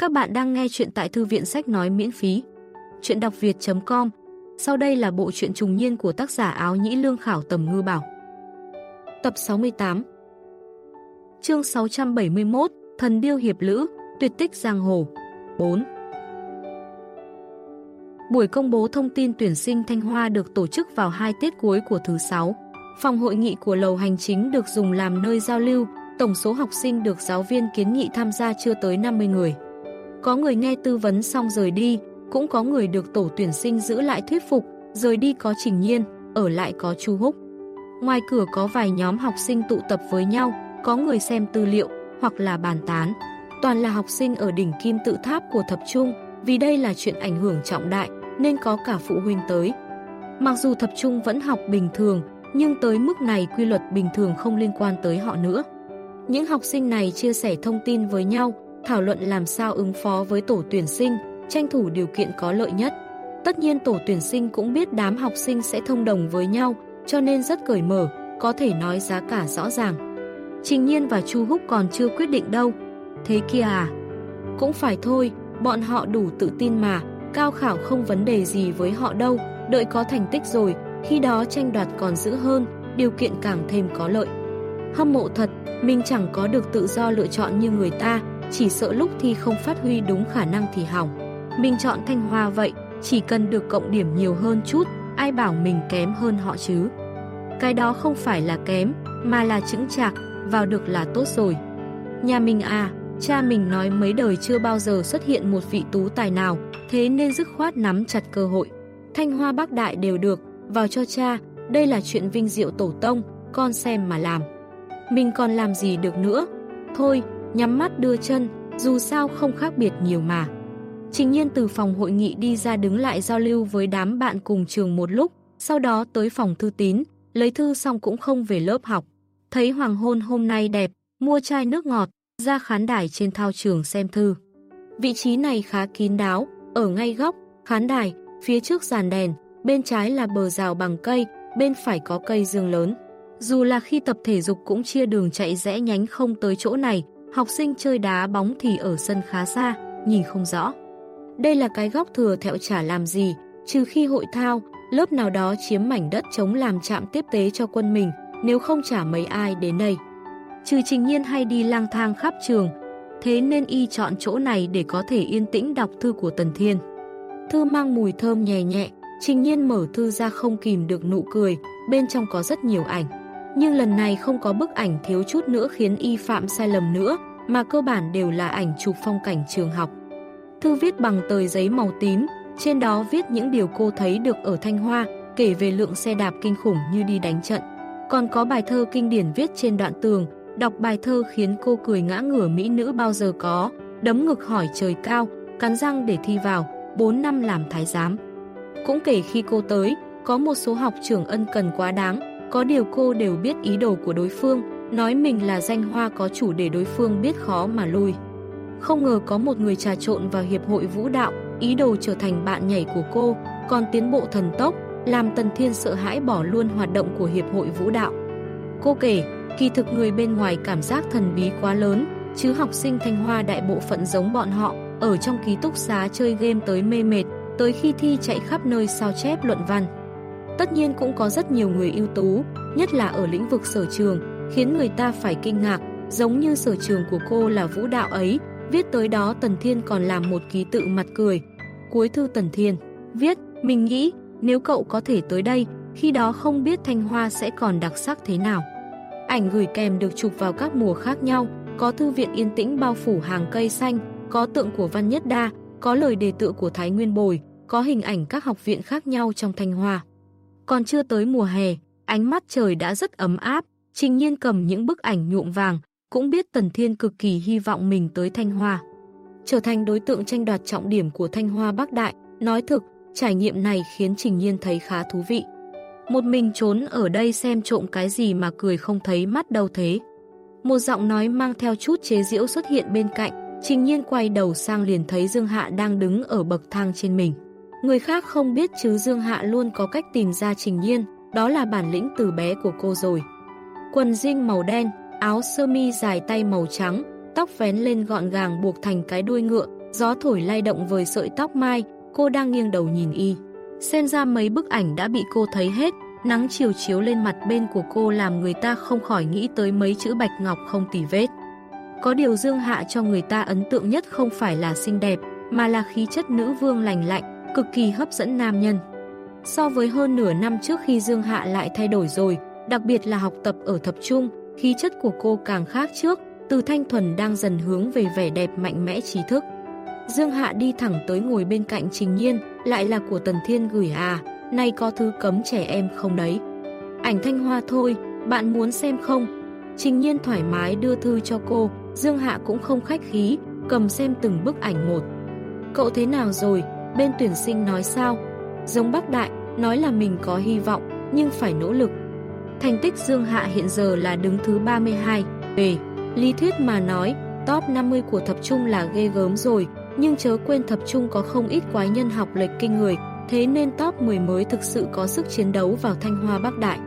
Các bạn đang nghe chuyện tại thư viện sách nói miễn phí. Chuyện đọc việt.com Sau đây là bộ truyện trùng niên của tác giả áo nhĩ lương khảo tầm ngư bảo. Tập 68 Chương 671 Thần điêu hiệp lữ, tuyệt tích giang hồ 4 Buổi công bố thông tin tuyển sinh Thanh Hoa được tổ chức vào hai tiết cuối của thứ sáu. Phòng hội nghị của lầu hành chính được dùng làm nơi giao lưu, tổng số học sinh được giáo viên kiến nghị tham gia chưa tới 50 người. Có người nghe tư vấn xong rời đi, cũng có người được tổ tuyển sinh giữ lại thuyết phục, rời đi có Trình Nhiên, ở lại có Chu Húc. Ngoài cửa có vài nhóm học sinh tụ tập với nhau, có người xem tư liệu hoặc là bàn tán. Toàn là học sinh ở đỉnh kim tự tháp của thập trung, vì đây là chuyện ảnh hưởng trọng đại nên có cả phụ huynh tới. Mặc dù thập trung vẫn học bình thường, nhưng tới mức này quy luật bình thường không liên quan tới họ nữa. Những học sinh này chia sẻ thông tin với nhau, thảo luận làm sao ứng phó với tổ tuyển sinh, tranh thủ điều kiện có lợi nhất. Tất nhiên tổ tuyển sinh cũng biết đám học sinh sẽ thông đồng với nhau, cho nên rất cởi mở, có thể nói giá cả rõ ràng. Trình Nhiên và Chu Húc còn chưa quyết định đâu. Thế kia à? Cũng phải thôi, bọn họ đủ tự tin mà, cao khảo không vấn đề gì với họ đâu, đợi có thành tích rồi, khi đó tranh đoạt còn dữ hơn, điều kiện càng thêm có lợi. Hâm mộ thật, mình chẳng có được tự do lựa chọn như người ta, chỉ sợ lúc thi không phát huy đúng khả năng thì hỏng. Mình chọn Thanh Hoa vậy, chỉ cần được cộng điểm nhiều hơn chút, ai bảo mình kém hơn họ chứ. Cái đó không phải là kém, mà là chững chạc, vào được là tốt rồi. Nhà mình à, cha mình nói mấy đời chưa bao giờ xuất hiện một vị tú tài nào, thế nên dứt khoát nắm chặt cơ hội. Thanh Hoa Bắc Đại đều được, vào cho cha, đây là chuyện vinh diệu tổ tông, con xem mà làm. Mình còn làm gì được nữa? Thôi, nhắm mắt đưa chân, dù sao không khác biệt nhiều mà. Trình nhiên từ phòng hội nghị đi ra đứng lại giao lưu với đám bạn cùng trường một lúc, sau đó tới phòng thư tín, lấy thư xong cũng không về lớp học. Thấy hoàng hôn hôm nay đẹp, mua chai nước ngọt, ra khán đài trên thao trường xem thư. Vị trí này khá kín đáo, ở ngay góc, khán đài, phía trước giàn đèn, bên trái là bờ rào bằng cây, bên phải có cây dương lớn. Dù là khi tập thể dục cũng chia đường chạy rẽ nhánh không tới chỗ này, học sinh chơi đá bóng thì ở sân khá xa, nhìn không rõ. Đây là cái góc thừa thẹo trả làm gì, trừ khi hội thao, lớp nào đó chiếm mảnh đất chống làm trạm tiếp tế cho quân mình, nếu không trả mấy ai đến đây. Trừ trình nhiên hay đi lang thang khắp trường, thế nên y chọn chỗ này để có thể yên tĩnh đọc thư của Tần Thiên. Thư mang mùi thơm nhẹ nhẹ, trình nhiên mở thư ra không kìm được nụ cười, bên trong có rất nhiều ảnh. Nhưng lần này không có bức ảnh thiếu chút nữa khiến y phạm sai lầm nữa, mà cơ bản đều là ảnh chụp phong cảnh trường học. Thư viết bằng tờ giấy màu tím, trên đó viết những điều cô thấy được ở Thanh Hoa, kể về lượng xe đạp kinh khủng như đi đánh trận. Còn có bài thơ kinh điển viết trên đoạn tường, đọc bài thơ khiến cô cười ngã ngửa mỹ nữ bao giờ có, đấm ngực hỏi trời cao, cắn răng để thi vào, 4 năm làm thái giám. Cũng kể khi cô tới, có một số học trưởng ân cần quá đáng, có điều cô đều biết ý đồ của đối phương, nói mình là danh hoa có chủ để đối phương biết khó mà lui. Không ngờ có một người trà trộn vào hiệp hội vũ đạo, ý đồ trở thành bạn nhảy của cô, còn tiến bộ thần tốc, làm Tần Thiên sợ hãi bỏ luôn hoạt động của hiệp hội vũ đạo. Cô kể, kỳ thực người bên ngoài cảm giác thần bí quá lớn, chứ học sinh Thanh Hoa đại bộ phận giống bọn họ, ở trong ký túc xá chơi game tới mê mệt, tới khi thi chạy khắp nơi sao chép luận văn. Tất nhiên cũng có rất nhiều người ưu tú, nhất là ở lĩnh vực sở trường, khiến người ta phải kinh ngạc, giống như sở trường của cô là vũ đạo ấy, viết tới đó Tần Thiên còn làm một ký tự mặt cười. Cuối thư Tần Thiên, viết, mình nghĩ, nếu cậu có thể tới đây, khi đó không biết Thanh Hoa sẽ còn đặc sắc thế nào. Ảnh gửi kèm được chụp vào các mùa khác nhau, có thư viện yên tĩnh bao phủ hàng cây xanh, có tượng của Văn Nhất Đa, có lời đề tự của Thái Nguyên Bồi, có hình ảnh các học viện khác nhau trong Thanh Hoa. Còn chưa tới mùa hè, ánh mắt trời đã rất ấm áp, trình nhiên cầm những bức ảnh nhuộm vàng, cũng biết Tần Thiên cực kỳ hy vọng mình tới Thanh Hoa. Trở thành đối tượng tranh đoạt trọng điểm của Thanh Hoa Bắc Đại, nói thực, trải nghiệm này khiến Trình Nhiên thấy khá thú vị. Một mình trốn ở đây xem trộm cái gì mà cười không thấy mắt đâu thế. Một giọng nói mang theo chút chế giễu xuất hiện bên cạnh, Trình Nhiên quay đầu sang liền thấy Dương Hạ đang đứng ở bậc thang trên mình. Người khác không biết chứ Dương Hạ luôn có cách tìm ra Trình Nhiên, đó là bản lĩnh từ bé của cô rồi. Quần jean màu đen, áo sơ mi dài tay màu trắng, tóc vén lên gọn gàng buộc thành cái đuôi ngựa, gió thổi lay động với sợi tóc mai, cô đang nghiêng đầu nhìn y. Xem ra mấy bức ảnh đã bị cô thấy hết, nắng chiều chiếu lên mặt bên của cô làm người ta không khỏi nghĩ tới mấy chữ bạch ngọc không tỉ vết. Có điều Dương Hạ cho người ta ấn tượng nhất không phải là xinh đẹp, mà là khí chất nữ vương lành lạnh, cực kỳ hấp dẫn nam nhân. So với hơn nửa năm trước khi Dương Hạ lại thay đổi rồi, đặc biệt là học tập ở thập trung, khí chất của cô càng khác trước, từ thanh thuần đang dần hướng về vẻ đẹp mạnh mẽ trí thức. Dương Hạ đi thẳng tới ngồi bên cạnh Trình Nhiên, lại là của Tần Thiên gửi à, nay có thứ cấm trẻ em không đấy. Ảnh thanh hoa thôi, bạn muốn xem không? Trình Nhiên thoải mái đưa thư cho cô, Dương Hạ cũng không khách khí, cầm xem từng bức ảnh một. Cậu thế nào rồi? Bên tuyển sinh nói sao? Giống bác đại, nói là mình có hy vọng, nhưng phải nỗ lực. Thành tích Dương Hạ hiện giờ là đứng thứ 32, về lý thuyết mà nói, top 50 của thập trung là ghê gớm rồi, nhưng chớ quên thập trung có không ít quái nhân học lệch kinh người, thế nên top 10 mới thực sự có sức chiến đấu vào Thanh Hoa Bắc Đại.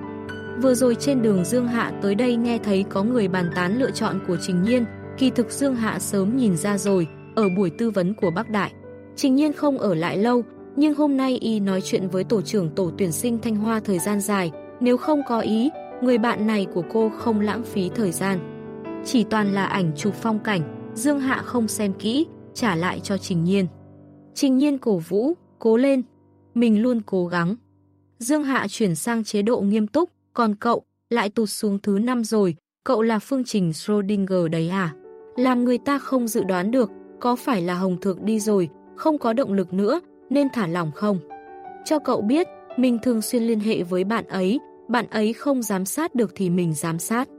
Vừa rồi trên đường Dương Hạ tới đây nghe thấy có người bàn tán lựa chọn của Trình Nhiên, kỳ thực Dương Hạ sớm nhìn ra rồi, ở buổi tư vấn của Bắc Đại. Trình Nhiên không ở lại lâu, nhưng hôm nay y nói chuyện với tổ trưởng tổ tuyển sinh Thanh Hoa thời gian dài, nếu không có ý, người bạn này của cô không lãng phí thời gian. Chỉ toàn là ảnh chụp phong cảnh, Dương Hạ không xem kỹ, trả lại cho Trình Nhiên. Trình Nhiên cổ vũ, cố lên, mình luôn cố gắng. Dương Hạ chuyển sang chế độ nghiêm túc, còn cậu lại tụt xuống thứ năm rồi, cậu là phương trình Schrödinger đấy à? Làm người ta không dự đoán được, có phải là Hồng Thược đi rồi, không có động lực nữa, nên thả lỏng không? Cho cậu biết, mình thường xuyên liên hệ với bạn ấy, bạn ấy không giám sát được thì mình giám sát.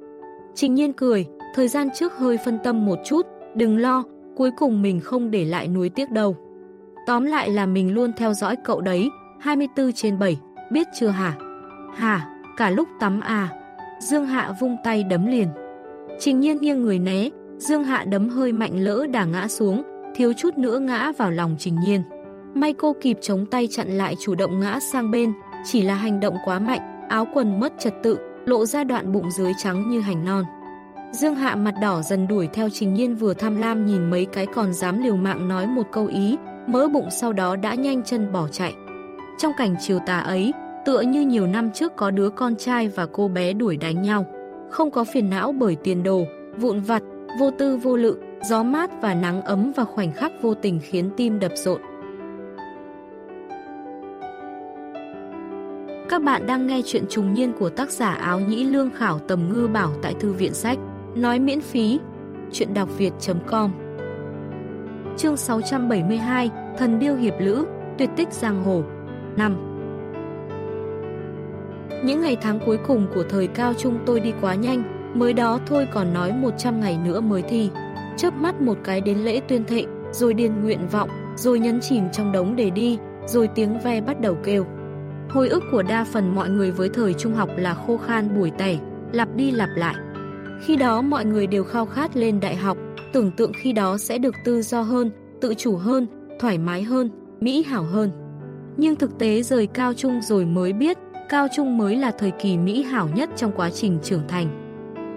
Trình nhiên cười, thời gian trước hơi phân tâm một chút, đừng lo, cuối cùng mình không để lại nuối tiếc đâu. Tóm lại là mình luôn theo dõi cậu đấy, 24 trên 7, biết chưa hả? Hả, cả lúc tắm à? Dương Hạ vung tay đấm liền. Trình nhiên nghiêng người né, Dương Hạ đấm hơi mạnh lỡ đà ngã xuống, thiếu chút nữa ngã vào lòng Trình nhiên. May cô kịp chống tay chặn lại chủ động ngã sang bên, chỉ là hành động quá mạnh, áo quần mất trật tự, lộ ra đoạn bụng dưới trắng như hành non. Dương Hạ mặt đỏ dần đuổi theo Trình Nhiên vừa tham lam nhìn mấy cái còn dám liều mạng nói một câu ý, mỡ bụng sau đó đã nhanh chân bỏ chạy. Trong cảnh chiều tà ấy, tựa như nhiều năm trước có đứa con trai và cô bé đuổi đánh nhau. Không có phiền não bởi tiền đồ, vụn vặt, vô tư vô lự, gió mát và nắng ấm và khoảnh khắc vô tình khiến tim đập rộn. Các bạn đang nghe chuyện trùng niên của tác giả áo nhĩ lương khảo tầm ngư bảo tại thư viện sách. Nói miễn phí. Chuyện đọc việt.com Chương 672 Thần điêu hiệp lữ, Tuyệt tích giang hồ 5 Những ngày tháng cuối cùng của thời cao trung tôi đi quá nhanh, Mới đó thôi còn nói 100 ngày nữa mới thi chớp mắt một cái đến lễ tuyên thệ Rồi điền nguyện vọng Rồi nhấn chìm trong đống để đi Rồi tiếng ve bắt đầu kêu Hồi ức của đa phần mọi người với thời trung học là khô khan buổi tẻ Lặp đi lặp lại khi đó mọi người đều khao khát lên đại học, tưởng tượng khi đó sẽ được tự do hơn, tự chủ hơn, thoải mái hơn, mỹ hảo hơn. Nhưng thực tế rời cao trung rồi mới biết, cao trung mới là thời kỳ mỹ hảo nhất trong quá trình trưởng thành.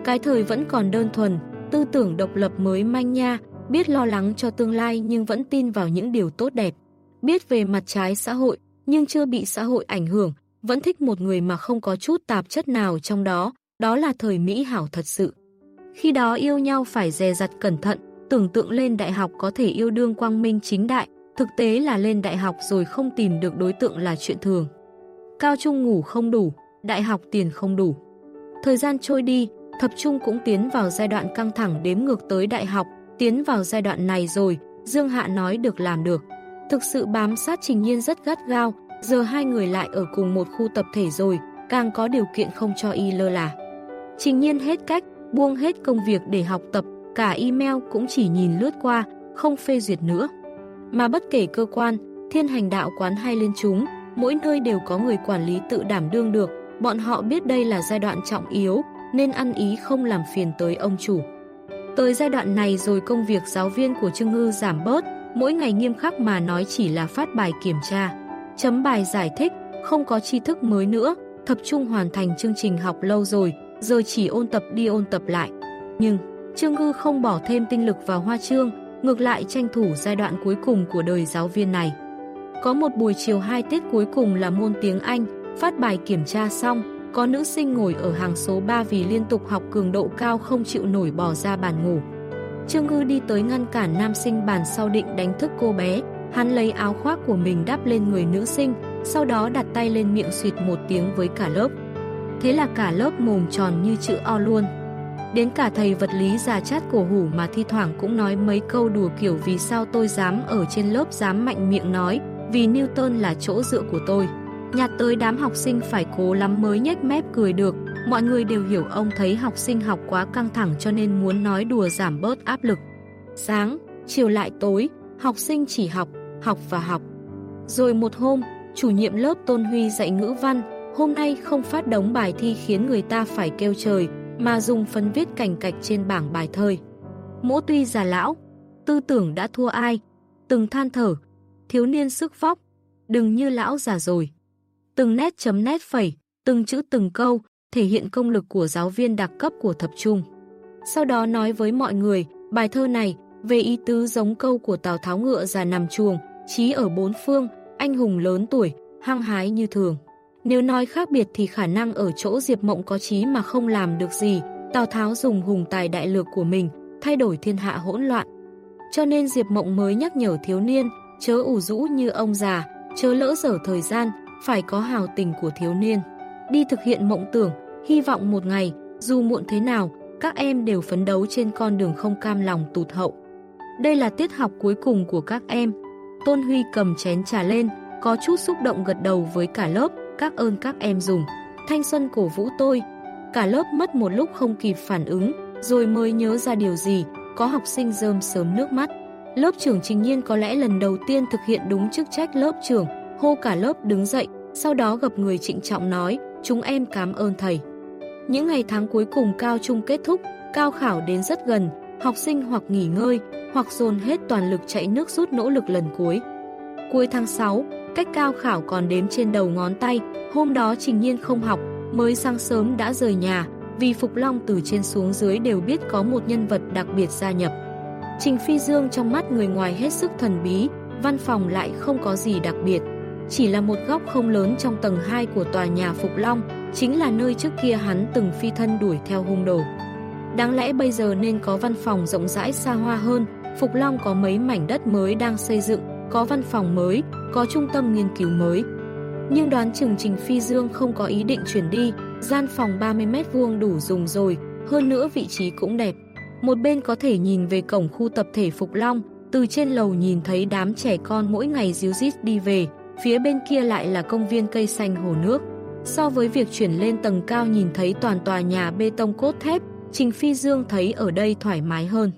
Cái thời vẫn còn đơn thuần, tư tưởng độc lập mới manh nha, biết lo lắng cho tương lai nhưng vẫn tin vào những điều tốt đẹp. Biết về mặt trái xã hội, nhưng chưa bị xã hội ảnh hưởng, vẫn thích một người mà không có chút tạp chất nào trong đó, đó là thời Mỹ hảo thật sự. Khi đó yêu nhau phải dè dặt cẩn thận, tưởng tượng lên đại học có thể yêu đương quang minh chính đại, thực tế là lên đại học rồi không tìm được đối tượng là chuyện thường. Cao trung ngủ không đủ, đại học tiền không đủ. Thời gian trôi đi, thập trung cũng tiến vào giai đoạn căng thẳng đếm ngược tới đại học, tiến vào giai đoạn này rồi, Dương Hạ nói được làm được. Thực sự bám sát Trình Nhiên rất gắt gao, giờ hai người lại ở cùng một khu tập thể rồi, càng có điều kiện không cho y lơ là. Trình nhiên hết cách, buông hết công việc để học tập, cả email cũng chỉ nhìn lướt qua, không phê duyệt nữa. Mà bất kể cơ quan, thiên hành đạo quán hay liên chúng, mỗi nơi đều có người quản lý tự đảm đương được, bọn họ biết đây là giai đoạn trọng yếu, nên ăn ý không làm phiền tới ông chủ. Tới giai đoạn này rồi công việc giáo viên của Trương Ngư giảm bớt, mỗi ngày nghiêm khắc mà nói chỉ là phát bài kiểm tra, chấm bài giải thích, không có tri thức mới nữa, tập trung hoàn thành chương trình học lâu rồi, giờ chỉ ôn tập đi ôn tập lại. Nhưng, Trương Ngư không bỏ thêm tinh lực vào hoa trương, ngược lại tranh thủ giai đoạn cuối cùng của đời giáo viên này. Có một buổi chiều hai tiết cuối cùng là môn tiếng Anh, phát bài kiểm tra xong, có nữ sinh ngồi ở hàng số 3 vì liên tục học cường độ cao không chịu nổi bỏ ra bàn ngủ. Trương Ngư đi tới ngăn cản nam sinh bàn sau định đánh thức cô bé, hắn lấy áo khoác của mình đắp lên người nữ sinh, sau đó đặt tay lên miệng suyệt một tiếng với cả lớp. Thế là cả lớp mồm tròn như chữ O luôn. Đến cả thầy vật lý già chát cổ hủ mà thi thoảng cũng nói mấy câu đùa kiểu vì sao tôi dám ở trên lớp dám mạnh miệng nói, vì Newton là chỗ dựa của tôi. Nhạt tới đám học sinh phải cố lắm mới nhếch mép cười được, mọi người đều hiểu ông thấy học sinh học quá căng thẳng cho nên muốn nói đùa giảm bớt áp lực. Sáng, chiều lại tối, học sinh chỉ học, học và học. Rồi một hôm, chủ nhiệm lớp Tôn Huy dạy ngữ văn, hôm nay không phát đống bài thi khiến người ta phải kêu trời, mà dùng phân viết cảnh cạch trên bảng bài thơi. Mỗ tuy già lão, tư tưởng đã thua ai, từng than thở, thiếu niên sức vóc, đừng như lão già rồi. Từng nét chấm nét phẩy, từng chữ từng câu, thể hiện công lực của giáo viên đặc cấp của thập trung. Sau đó nói với mọi người, bài thơ này, về ý tứ giống câu của Tào Tháo ngựa già nằm chuồng, trí ở bốn phương, anh hùng lớn tuổi, hăng hái như thường. Nếu nói khác biệt thì khả năng ở chỗ Diệp Mộng có trí mà không làm được gì, Tào Tháo dùng hùng tài đại lược của mình, thay đổi thiên hạ hỗn loạn. Cho nên Diệp Mộng mới nhắc nhở thiếu niên, chớ ủ rũ như ông già, chớ lỡ dở thời gian, phải có hào tình của thiếu niên. Đi thực hiện mộng tưởng, hy vọng một ngày, dù muộn thế nào, các em đều phấn đấu trên con đường không cam lòng tụt hậu. Đây là tiết học cuối cùng của các em. Tôn Huy cầm chén trà lên, có chút xúc động gật đầu với cả lớp, các ơn các em dùng. Thanh Xuân cổ vũ tôi. Cả lớp mất một lúc không kịp phản ứng, rồi mới nhớ ra điều gì, có học sinh rơm sớm nước mắt. Lớp trưởng Trình Nhiên có lẽ lần đầu tiên thực hiện đúng chức trách lớp trưởng, hô cả lớp đứng dậy, sau đó gặp người trịnh trọng nói, chúng em cảm ơn thầy. Những ngày tháng cuối cùng cao trung kết thúc, cao khảo đến rất gần, học sinh hoặc nghỉ ngơi, hoặc dồn hết toàn lực chạy nước rút nỗ lực lần cuối. Cuối tháng 6, cách cao khảo còn đếm trên đầu ngón tay, hôm đó Trình Nhiên không học, mới sáng sớm đã rời nhà, vì Phục Long từ trên xuống dưới đều biết có một nhân vật đặc biệt gia nhập. Trình Phi Dương trong mắt người ngoài hết sức thần bí, văn phòng lại không có gì đặc biệt. Chỉ là một góc không lớn trong tầng 2 của tòa nhà Phục Long, chính là nơi trước kia hắn từng phi thân đuổi theo hung đồ. Đáng lẽ bây giờ nên có văn phòng rộng rãi xa hoa hơn, Phục Long có mấy mảnh đất mới đang xây dựng, có văn phòng mới, có trung tâm nghiên cứu mới. Nhưng đoán chừng Trình Phi Dương không có ý định chuyển đi, gian phòng 30 mét vuông đủ dùng rồi, hơn nữa vị trí cũng đẹp. Một bên có thể nhìn về cổng khu tập thể Phục Long, từ trên lầu nhìn thấy đám trẻ con mỗi ngày díu dít đi về, phía bên kia lại là công viên cây xanh hồ nước. So với việc chuyển lên tầng cao nhìn thấy toàn tòa nhà bê tông cốt thép, Trình Phi Dương thấy ở đây thoải mái hơn.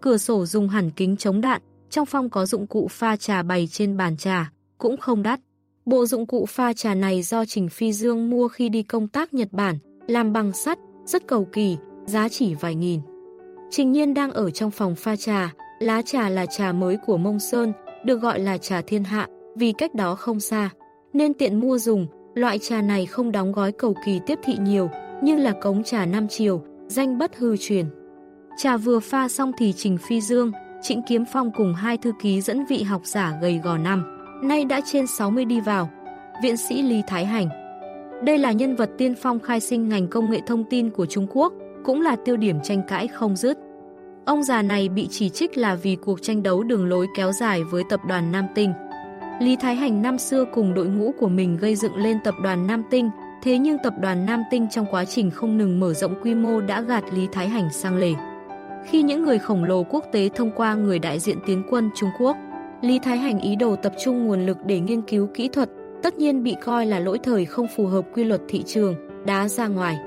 Cửa sổ dùng hẳn kính chống đạn, trong phòng có dụng cụ pha trà bày trên bàn trà, cũng không đắt. Bộ dụng cụ pha trà này do Trình Phi Dương mua khi đi công tác Nhật Bản, làm bằng sắt, rất cầu kỳ, giá chỉ vài nghìn. Trình Nhiên đang ở trong phòng pha trà, lá trà là trà mới của Mông Sơn, được gọi là trà thiên hạ, vì cách đó không xa. Nên tiện mua dùng, loại trà này không đóng gói cầu kỳ tiếp thị nhiều, nhưng là cống trà năm chiều, danh bất hư truyền. Trà vừa pha xong thì Trình Phi Dương, Trịnh Kiếm Phong cùng hai thư ký dẫn vị học giả gầy gò năm, nay đã trên 60 đi vào. Viện sĩ Lý Thái Hành. Đây là nhân vật tiên phong khai sinh ngành công nghệ thông tin của Trung Quốc, cũng là tiêu điểm tranh cãi không dứt. Ông già này bị chỉ trích là vì cuộc tranh đấu đường lối kéo dài với tập đoàn Nam Tinh. Lý Thái Hành năm xưa cùng đội ngũ của mình gây dựng lên tập đoàn Nam Tinh, thế nhưng tập đoàn Nam Tinh trong quá trình không ngừng mở rộng quy mô đã gạt Lý Thái Hành sang lề. Khi những người khổng lồ quốc tế thông qua người đại diện tiến quân Trung Quốc, Lý Thái Hành ý đồ tập trung nguồn lực để nghiên cứu kỹ thuật, tất nhiên bị coi là lỗi thời không phù hợp quy luật thị trường, đá ra ngoài.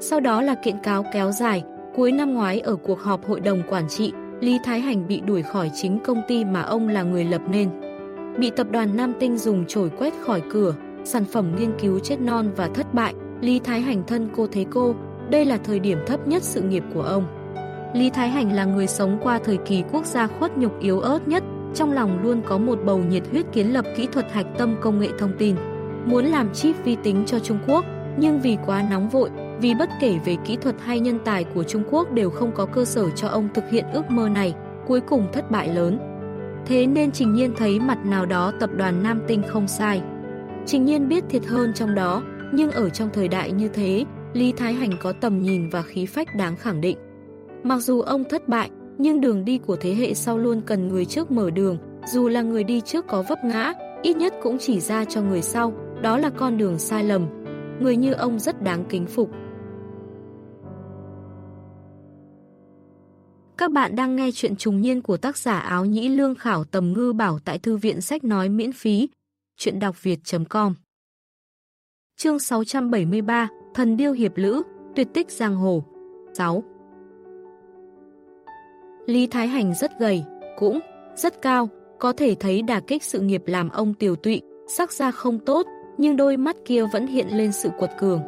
Sau đó là kiện cáo kéo dài, cuối năm ngoái ở cuộc họp hội đồng quản trị, Lý Thái Hành bị đuổi khỏi chính công ty mà ông là người lập nên. Bị tập đoàn Nam Tinh dùng chổi quét khỏi cửa, sản phẩm nghiên cứu chết non và thất bại, Lý Thái Hành thân cô thế cô, đây là thời điểm thấp nhất sự nghiệp của ông. Lý Thái Hành là người sống qua thời kỳ quốc gia khuất nhục yếu ớt nhất, trong lòng luôn có một bầu nhiệt huyết kiến lập kỹ thuật hạch tâm công nghệ thông tin. Muốn làm chip vi tính cho Trung Quốc, nhưng vì quá nóng vội, vì bất kể về kỹ thuật hay nhân tài của Trung Quốc đều không có cơ sở cho ông thực hiện ước mơ này, cuối cùng thất bại lớn. Thế nên Trình Nhiên thấy mặt nào đó tập đoàn Nam Tinh không sai. Trình Nhiên biết thiệt hơn trong đó, nhưng ở trong thời đại như thế, Lý Thái Hành có tầm nhìn và khí phách đáng khẳng định. Mặc dù ông thất bại, nhưng đường đi của thế hệ sau luôn cần người trước mở đường, dù là người đi trước có vấp ngã, ít nhất cũng chỉ ra cho người sau, đó là con đường sai lầm. Người như ông rất đáng kính phục. Các bạn đang nghe chuyện trùng niên của tác giả áo nhĩ lương khảo tầm ngư bảo tại thư viện sách nói miễn phí. Chuyện đọc việt.com Chương 673 Thần điêu hiệp lữ, tuyệt tích giang hồ 6 Lý Thái Hành rất gầy, cũng rất cao, có thể thấy đà kích sự nghiệp làm ông tiểu tụy, sắc da không tốt, nhưng đôi mắt kia vẫn hiện lên sự quật cường.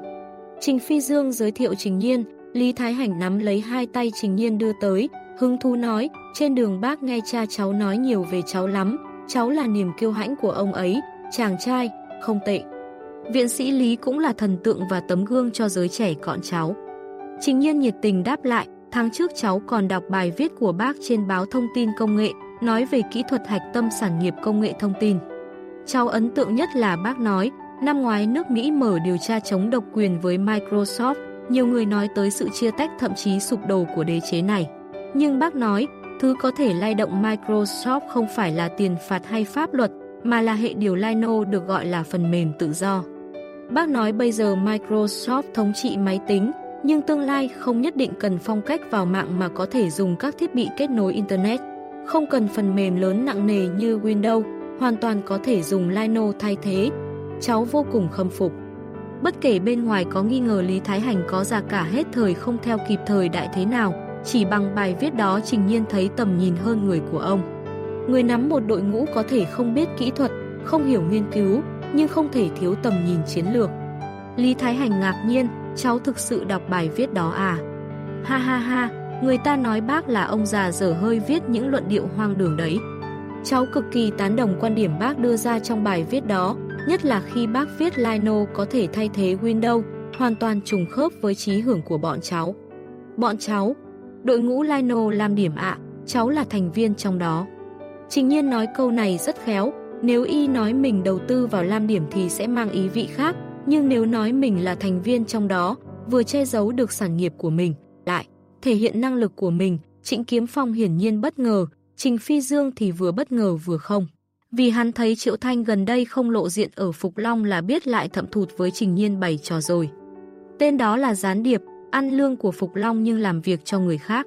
Trình Phi Dương giới thiệu Trình Nhiên, Lý Thái Hành nắm lấy hai tay Trình Nhiên đưa tới, hứng thú nói, trên đường bác nghe cha cháu nói nhiều về cháu lắm, cháu là niềm kiêu hãnh của ông ấy, chàng trai, không tệ. Viện sĩ Lý cũng là thần tượng và tấm gương cho giới trẻ con cháu. Trình Nhiên nhiệt tình đáp lại, tháng trước cháu còn đọc bài viết của bác trên báo thông tin công nghệ, nói về kỹ thuật hạch tâm sản nghiệp công nghệ thông tin. Cháu ấn tượng nhất là bác nói, năm ngoái nước Mỹ mở điều tra chống độc quyền với Microsoft, nhiều người nói tới sự chia tách thậm chí sụp đổ của đế chế này. Nhưng bác nói, thứ có thể lay động Microsoft không phải là tiền phạt hay pháp luật, mà là hệ điều Lino được gọi là phần mềm tự do. Bác nói bây giờ Microsoft thống trị máy tính, nhưng tương lai không nhất định cần phong cách vào mạng mà có thể dùng các thiết bị kết nối Internet. Không cần phần mềm lớn nặng nề như Windows, hoàn toàn có thể dùng Lino thay thế. Cháu vô cùng khâm phục. Bất kể bên ngoài có nghi ngờ Lý Thái Hành có già cả hết thời không theo kịp thời đại thế nào, chỉ bằng bài viết đó Trình Nhiên thấy tầm nhìn hơn người của ông. Người nắm một đội ngũ có thể không biết kỹ thuật, không hiểu nghiên cứu, nhưng không thể thiếu tầm nhìn chiến lược. Lý Thái Hành ngạc nhiên, cháu thực sự đọc bài viết đó à? Ha ha ha, người ta nói bác là ông già dở hơi viết những luận điệu hoang đường đấy. Cháu cực kỳ tán đồng quan điểm bác đưa ra trong bài viết đó, nhất là khi bác viết Lino có thể thay thế Windows, hoàn toàn trùng khớp với trí hưởng của bọn cháu. Bọn cháu, đội ngũ Lino làm điểm ạ, cháu là thành viên trong đó. Trình nhiên nói câu này rất khéo, nếu y nói mình đầu tư vào Lam Điểm thì sẽ mang ý vị khác, nhưng nếu nói mình là thành viên trong đó, vừa che giấu được sản nghiệp của mình, lại thể hiện năng lực của mình, Trịnh Kiếm Phong hiển nhiên bất ngờ, Trình Phi Dương thì vừa bất ngờ vừa không. Vì hắn thấy Triệu Thanh gần đây không lộ diện ở Phục Long là biết lại thậm thụt với Trình Nhiên bày trò rồi. Tên đó là gián điệp, ăn lương của Phục Long nhưng làm việc cho người khác.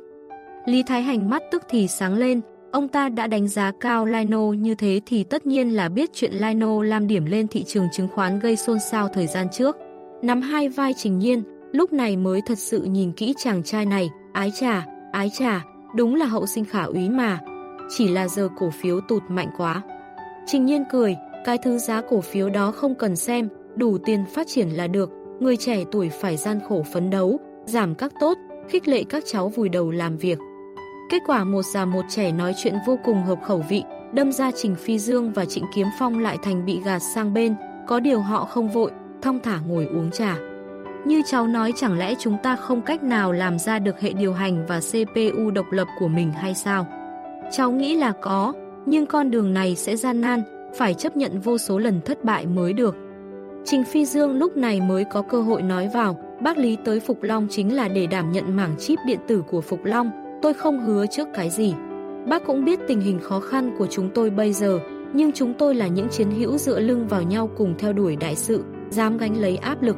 Lý Thái Hành mắt tức thì sáng lên, ông ta đã đánh giá cao Lino như thế thì tất nhiên là biết chuyện Lino làm điểm lên thị trường chứng khoán gây xôn xao thời gian trước. Nắm hai vai Trình Nhiên, lúc này mới thật sự nhìn kỹ chàng trai này, ái trà, ái trà, đúng là hậu sinh khả úy mà. Chỉ là giờ cổ phiếu tụt mạnh quá. Trình Nhiên cười, cái thứ giá cổ phiếu đó không cần xem, đủ tiền phát triển là được, người trẻ tuổi phải gian khổ phấn đấu, giảm các tốt, khích lệ các cháu vùi đầu làm việc. Kết quả một già một trẻ nói chuyện vô cùng hợp khẩu vị, đâm ra Trình Phi Dương và Trịnh Kiếm Phong lại thành bị gạt sang bên, có điều họ không vội, thong thả ngồi uống trà. Như cháu nói chẳng lẽ chúng ta không cách nào làm ra được hệ điều hành và CPU độc lập của mình hay sao? Cháu nghĩ là có, nhưng con đường này sẽ gian nan, phải chấp nhận vô số lần thất bại mới được. Trình Phi Dương lúc này mới có cơ hội nói vào, bác Lý tới Phục Long chính là để đảm nhận mảng chip điện tử của Phục Long, tôi không hứa trước cái gì. Bác cũng biết tình hình khó khăn của chúng tôi bây giờ, nhưng chúng tôi là những chiến hữu dựa lưng vào nhau cùng theo đuổi đại sự, dám gánh lấy áp lực.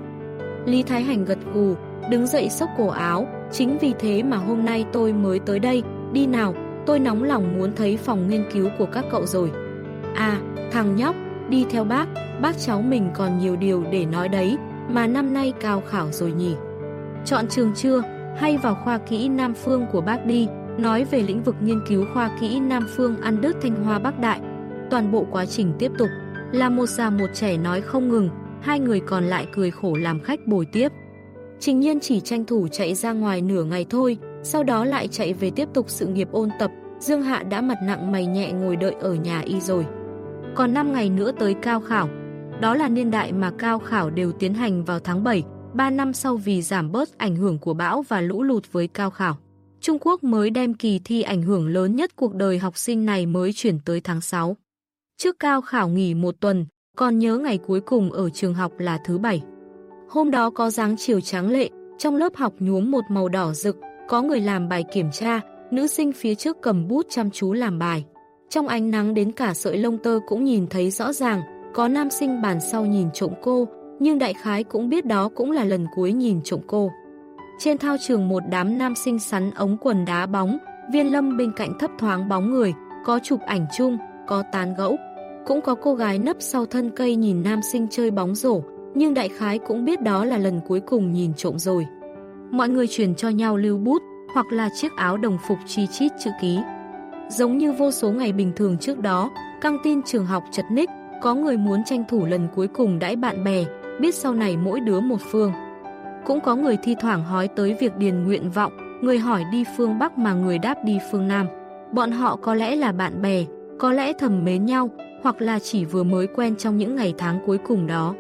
Lý Thái Hành gật gù, đứng dậy xốc cổ áo, chính vì thế mà hôm nay tôi mới tới đây, đi nào, tôi nóng lòng muốn thấy phòng nghiên cứu của các cậu rồi. À, thằng nhóc, đi theo bác, bác cháu mình còn nhiều điều để nói đấy, mà năm nay cao khảo rồi nhỉ. Chọn trường chưa? hay vào khoa kỹ Nam Phương của bác đi, nói về lĩnh vực nghiên cứu khoa kỹ Nam Phương ăn Đức Thanh Hoa Bắc Đại. Toàn bộ quá trình tiếp tục, là một già một trẻ nói không ngừng, hai người còn lại cười khổ làm khách bồi tiếp. Trình nhiên chỉ tranh thủ chạy ra ngoài nửa ngày thôi, sau đó lại chạy về tiếp tục sự nghiệp ôn tập, Dương Hạ đã mặt nặng mày nhẹ ngồi đợi ở nhà y rồi. Còn 5 ngày nữa tới cao khảo, đó là niên đại mà cao khảo đều tiến hành vào tháng 7, 3 năm sau vì giảm bớt ảnh hưởng của bão và lũ lụt với cao khảo. Trung Quốc mới đem kỳ thi ảnh hưởng lớn nhất cuộc đời học sinh này mới chuyển tới tháng 6. Trước cao khảo nghỉ một tuần, còn nhớ ngày cuối cùng ở trường học là thứ Bảy. Hôm đó có dáng chiều trắng lệ, trong lớp học nhuốm một màu đỏ rực, có người làm bài kiểm tra, nữ sinh phía trước cầm bút chăm chú làm bài. Trong ánh nắng đến cả sợi lông tơ cũng nhìn thấy rõ ràng, có nam sinh bàn sau nhìn trộm cô, nhưng đại khái cũng biết đó cũng là lần cuối nhìn trộm cô. Trên thao trường một đám nam sinh sắn ống quần đá bóng, viên lâm bên cạnh thấp thoáng bóng người, có chụp ảnh chung, có tán gẫu. Cũng có cô gái nấp sau thân cây nhìn nam sinh chơi bóng rổ, nhưng đại khái cũng biết đó là lần cuối cùng nhìn trộm rồi. Mọi người truyền cho nhau lưu bút, hoặc là chiếc áo đồng phục chi chít chữ ký. Giống như vô số ngày bình thường trước đó, căng tin trường học chật ních, có người muốn tranh thủ lần cuối cùng đãi bạn bè, biết sau này mỗi đứa một phương. Cũng có người thi thoảng hỏi tới việc điền nguyện vọng, người hỏi đi phương Bắc mà người đáp đi phương Nam. Bọn họ có lẽ là bạn bè, có lẽ thầm mến nhau, hoặc là chỉ vừa mới quen trong những ngày tháng cuối cùng đó.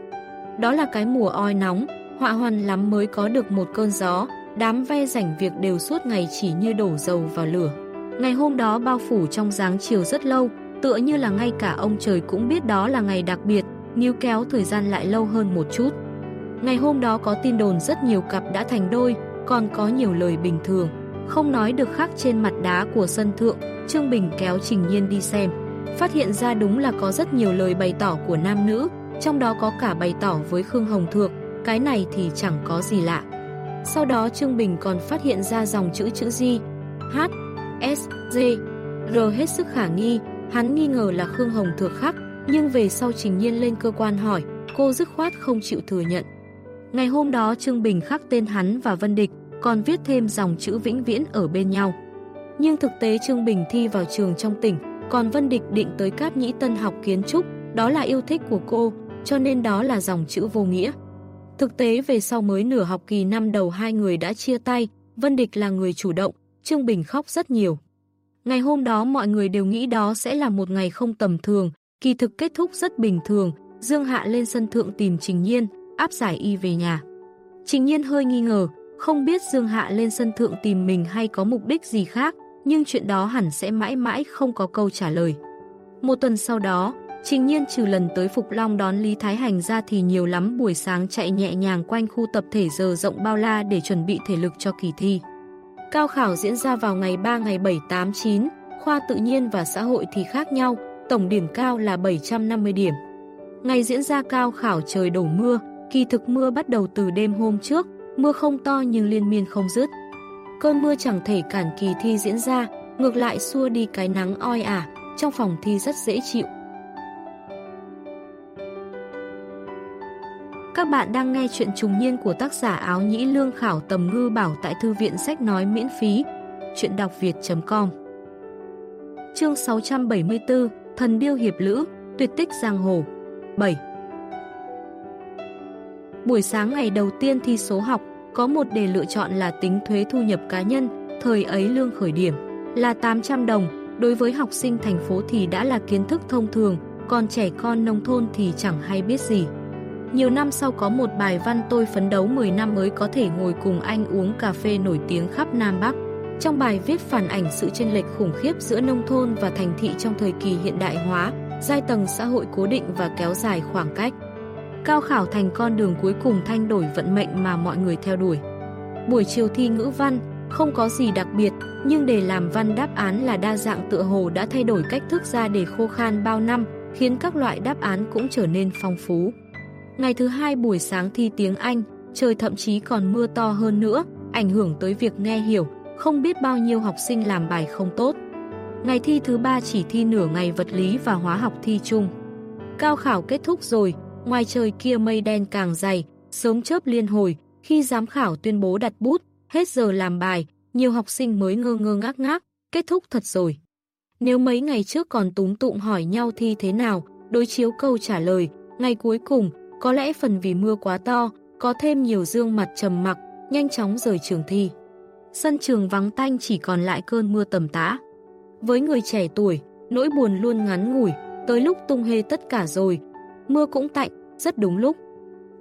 Đó là cái mùa oi nóng, họa hoàn lắm mới có được một cơn gió, đám ve rảnh việc đều suốt ngày chỉ như đổ dầu vào lửa. Ngày hôm đó bao phủ trong dáng chiều rất lâu, tựa như là ngay cả ông trời cũng biết đó là ngày đặc biệt, níu kéo thời gian lại lâu hơn một chút. Ngày hôm đó có tin đồn rất nhiều cặp đã thành đôi, còn có nhiều lời bình thường. Không nói được khác trên mặt đá của sân thượng, Trương Bình kéo Trình Nhiên đi xem. Phát hiện ra đúng là có rất nhiều lời bày tỏ của nam nữ, trong đó có cả bày tỏ với Khương Hồng Thượng cái này thì chẳng có gì lạ. Sau đó Trương Bình còn phát hiện ra dòng chữ chữ gì H, S, G, R hết sức khả nghi, hắn nghi ngờ là Khương Hồng thừa khắc, nhưng về sau Trình Nhiên lên cơ quan hỏi, cô dứt khoát không chịu thừa nhận. Ngày hôm đó Trương Bình khắc tên hắn và Vân Địch, còn viết thêm dòng chữ vĩnh viễn ở bên nhau. Nhưng thực tế Trương Bình thi vào trường trong tỉnh, còn Vân Địch định tới Cát Nhĩ Tân học kiến trúc, đó là yêu thích của cô, cho nên đó là dòng chữ vô nghĩa. Thực tế về sau mới nửa học kỳ năm đầu hai người đã chia tay, Vân Địch là người chủ động, Trương Bình khóc rất nhiều. Ngày hôm đó mọi người đều nghĩ đó sẽ là một ngày không tầm thường, kỳ thực kết thúc rất bình thường, Dương Hạ lên sân thượng tìm Trình Nhiên, áp giải y về nhà. Trình Nhiên hơi nghi ngờ, không biết Dương Hạ lên sân thượng tìm mình hay có mục đích gì khác, nhưng chuyện đó hẳn sẽ mãi mãi không có câu trả lời. Một tuần sau đó, Trình Nhiên trừ lần tới Phục Long đón Lý Thái Hành ra thì nhiều lắm buổi sáng chạy nhẹ nhàng quanh khu tập thể giờ rộng bao la để chuẩn bị thể lực cho kỳ thi. Cao khảo diễn ra vào ngày 3 ngày 7 8 9, khoa tự nhiên và xã hội thì khác nhau, tổng điểm cao là 750 điểm. Ngày diễn ra cao khảo trời đổ mưa, kỳ thực mưa bắt đầu từ đêm hôm trước, mưa không to nhưng liên miên không dứt. Cơn mưa chẳng thể cản kỳ thi diễn ra, ngược lại xua đi cái nắng oi ả, trong phòng thi rất dễ chịu. Các bạn đang nghe chuyện trùng niên của tác giả áo nhĩ lương khảo tầm ngư bảo tại thư viện sách nói miễn phí. Chuyện đọc việt.com Chương 674 Thần điêu hiệp lữ, tuyệt tích giang hồ 7 Buổi sáng ngày đầu tiên thi số học, có một đề lựa chọn là tính thuế thu nhập cá nhân, thời ấy lương khởi điểm là 800 đồng, đối với học sinh thành phố thì đã là kiến thức thông thường, còn trẻ con nông thôn thì chẳng hay biết gì. Nhiều năm sau có một bài văn tôi phấn đấu 10 năm mới có thể ngồi cùng anh uống cà phê nổi tiếng khắp Nam Bắc. Trong bài viết phản ảnh sự chênh lệch khủng khiếp giữa nông thôn và thành thị trong thời kỳ hiện đại hóa, giai tầng xã hội cố định và kéo dài khoảng cách. Cao khảo thành con đường cuối cùng thay đổi vận mệnh mà mọi người theo đuổi. Buổi chiều thi ngữ văn, không có gì đặc biệt, nhưng để làm văn đáp án là đa dạng tựa hồ đã thay đổi cách thức ra để khô khan bao năm, khiến các loại đáp án cũng trở nên phong phú. Ngày thứ hai buổi sáng thi tiếng Anh, trời thậm chí còn mưa to hơn nữa, ảnh hưởng tới việc nghe hiểu, không biết bao nhiêu học sinh làm bài không tốt. Ngày thi thứ ba chỉ thi nửa ngày vật lý và hóa học thi chung. Cao khảo kết thúc rồi, ngoài trời kia mây đen càng dày, sớm chớp liên hồi, khi giám khảo tuyên bố đặt bút, hết giờ làm bài, nhiều học sinh mới ngơ ngơ ngác ngác, kết thúc thật rồi. Nếu mấy ngày trước còn túng tụng hỏi nhau thi thế nào, đối chiếu câu trả lời, ngày cuối cùng, có lẽ phần vì mưa quá to, có thêm nhiều dương mặt trầm mặc, nhanh chóng rời trường thi. Sân trường vắng tanh chỉ còn lại cơn mưa tầm tã. Với người trẻ tuổi, nỗi buồn luôn ngắn ngủi, tới lúc tung hê tất cả rồi. Mưa cũng tạnh, rất đúng lúc.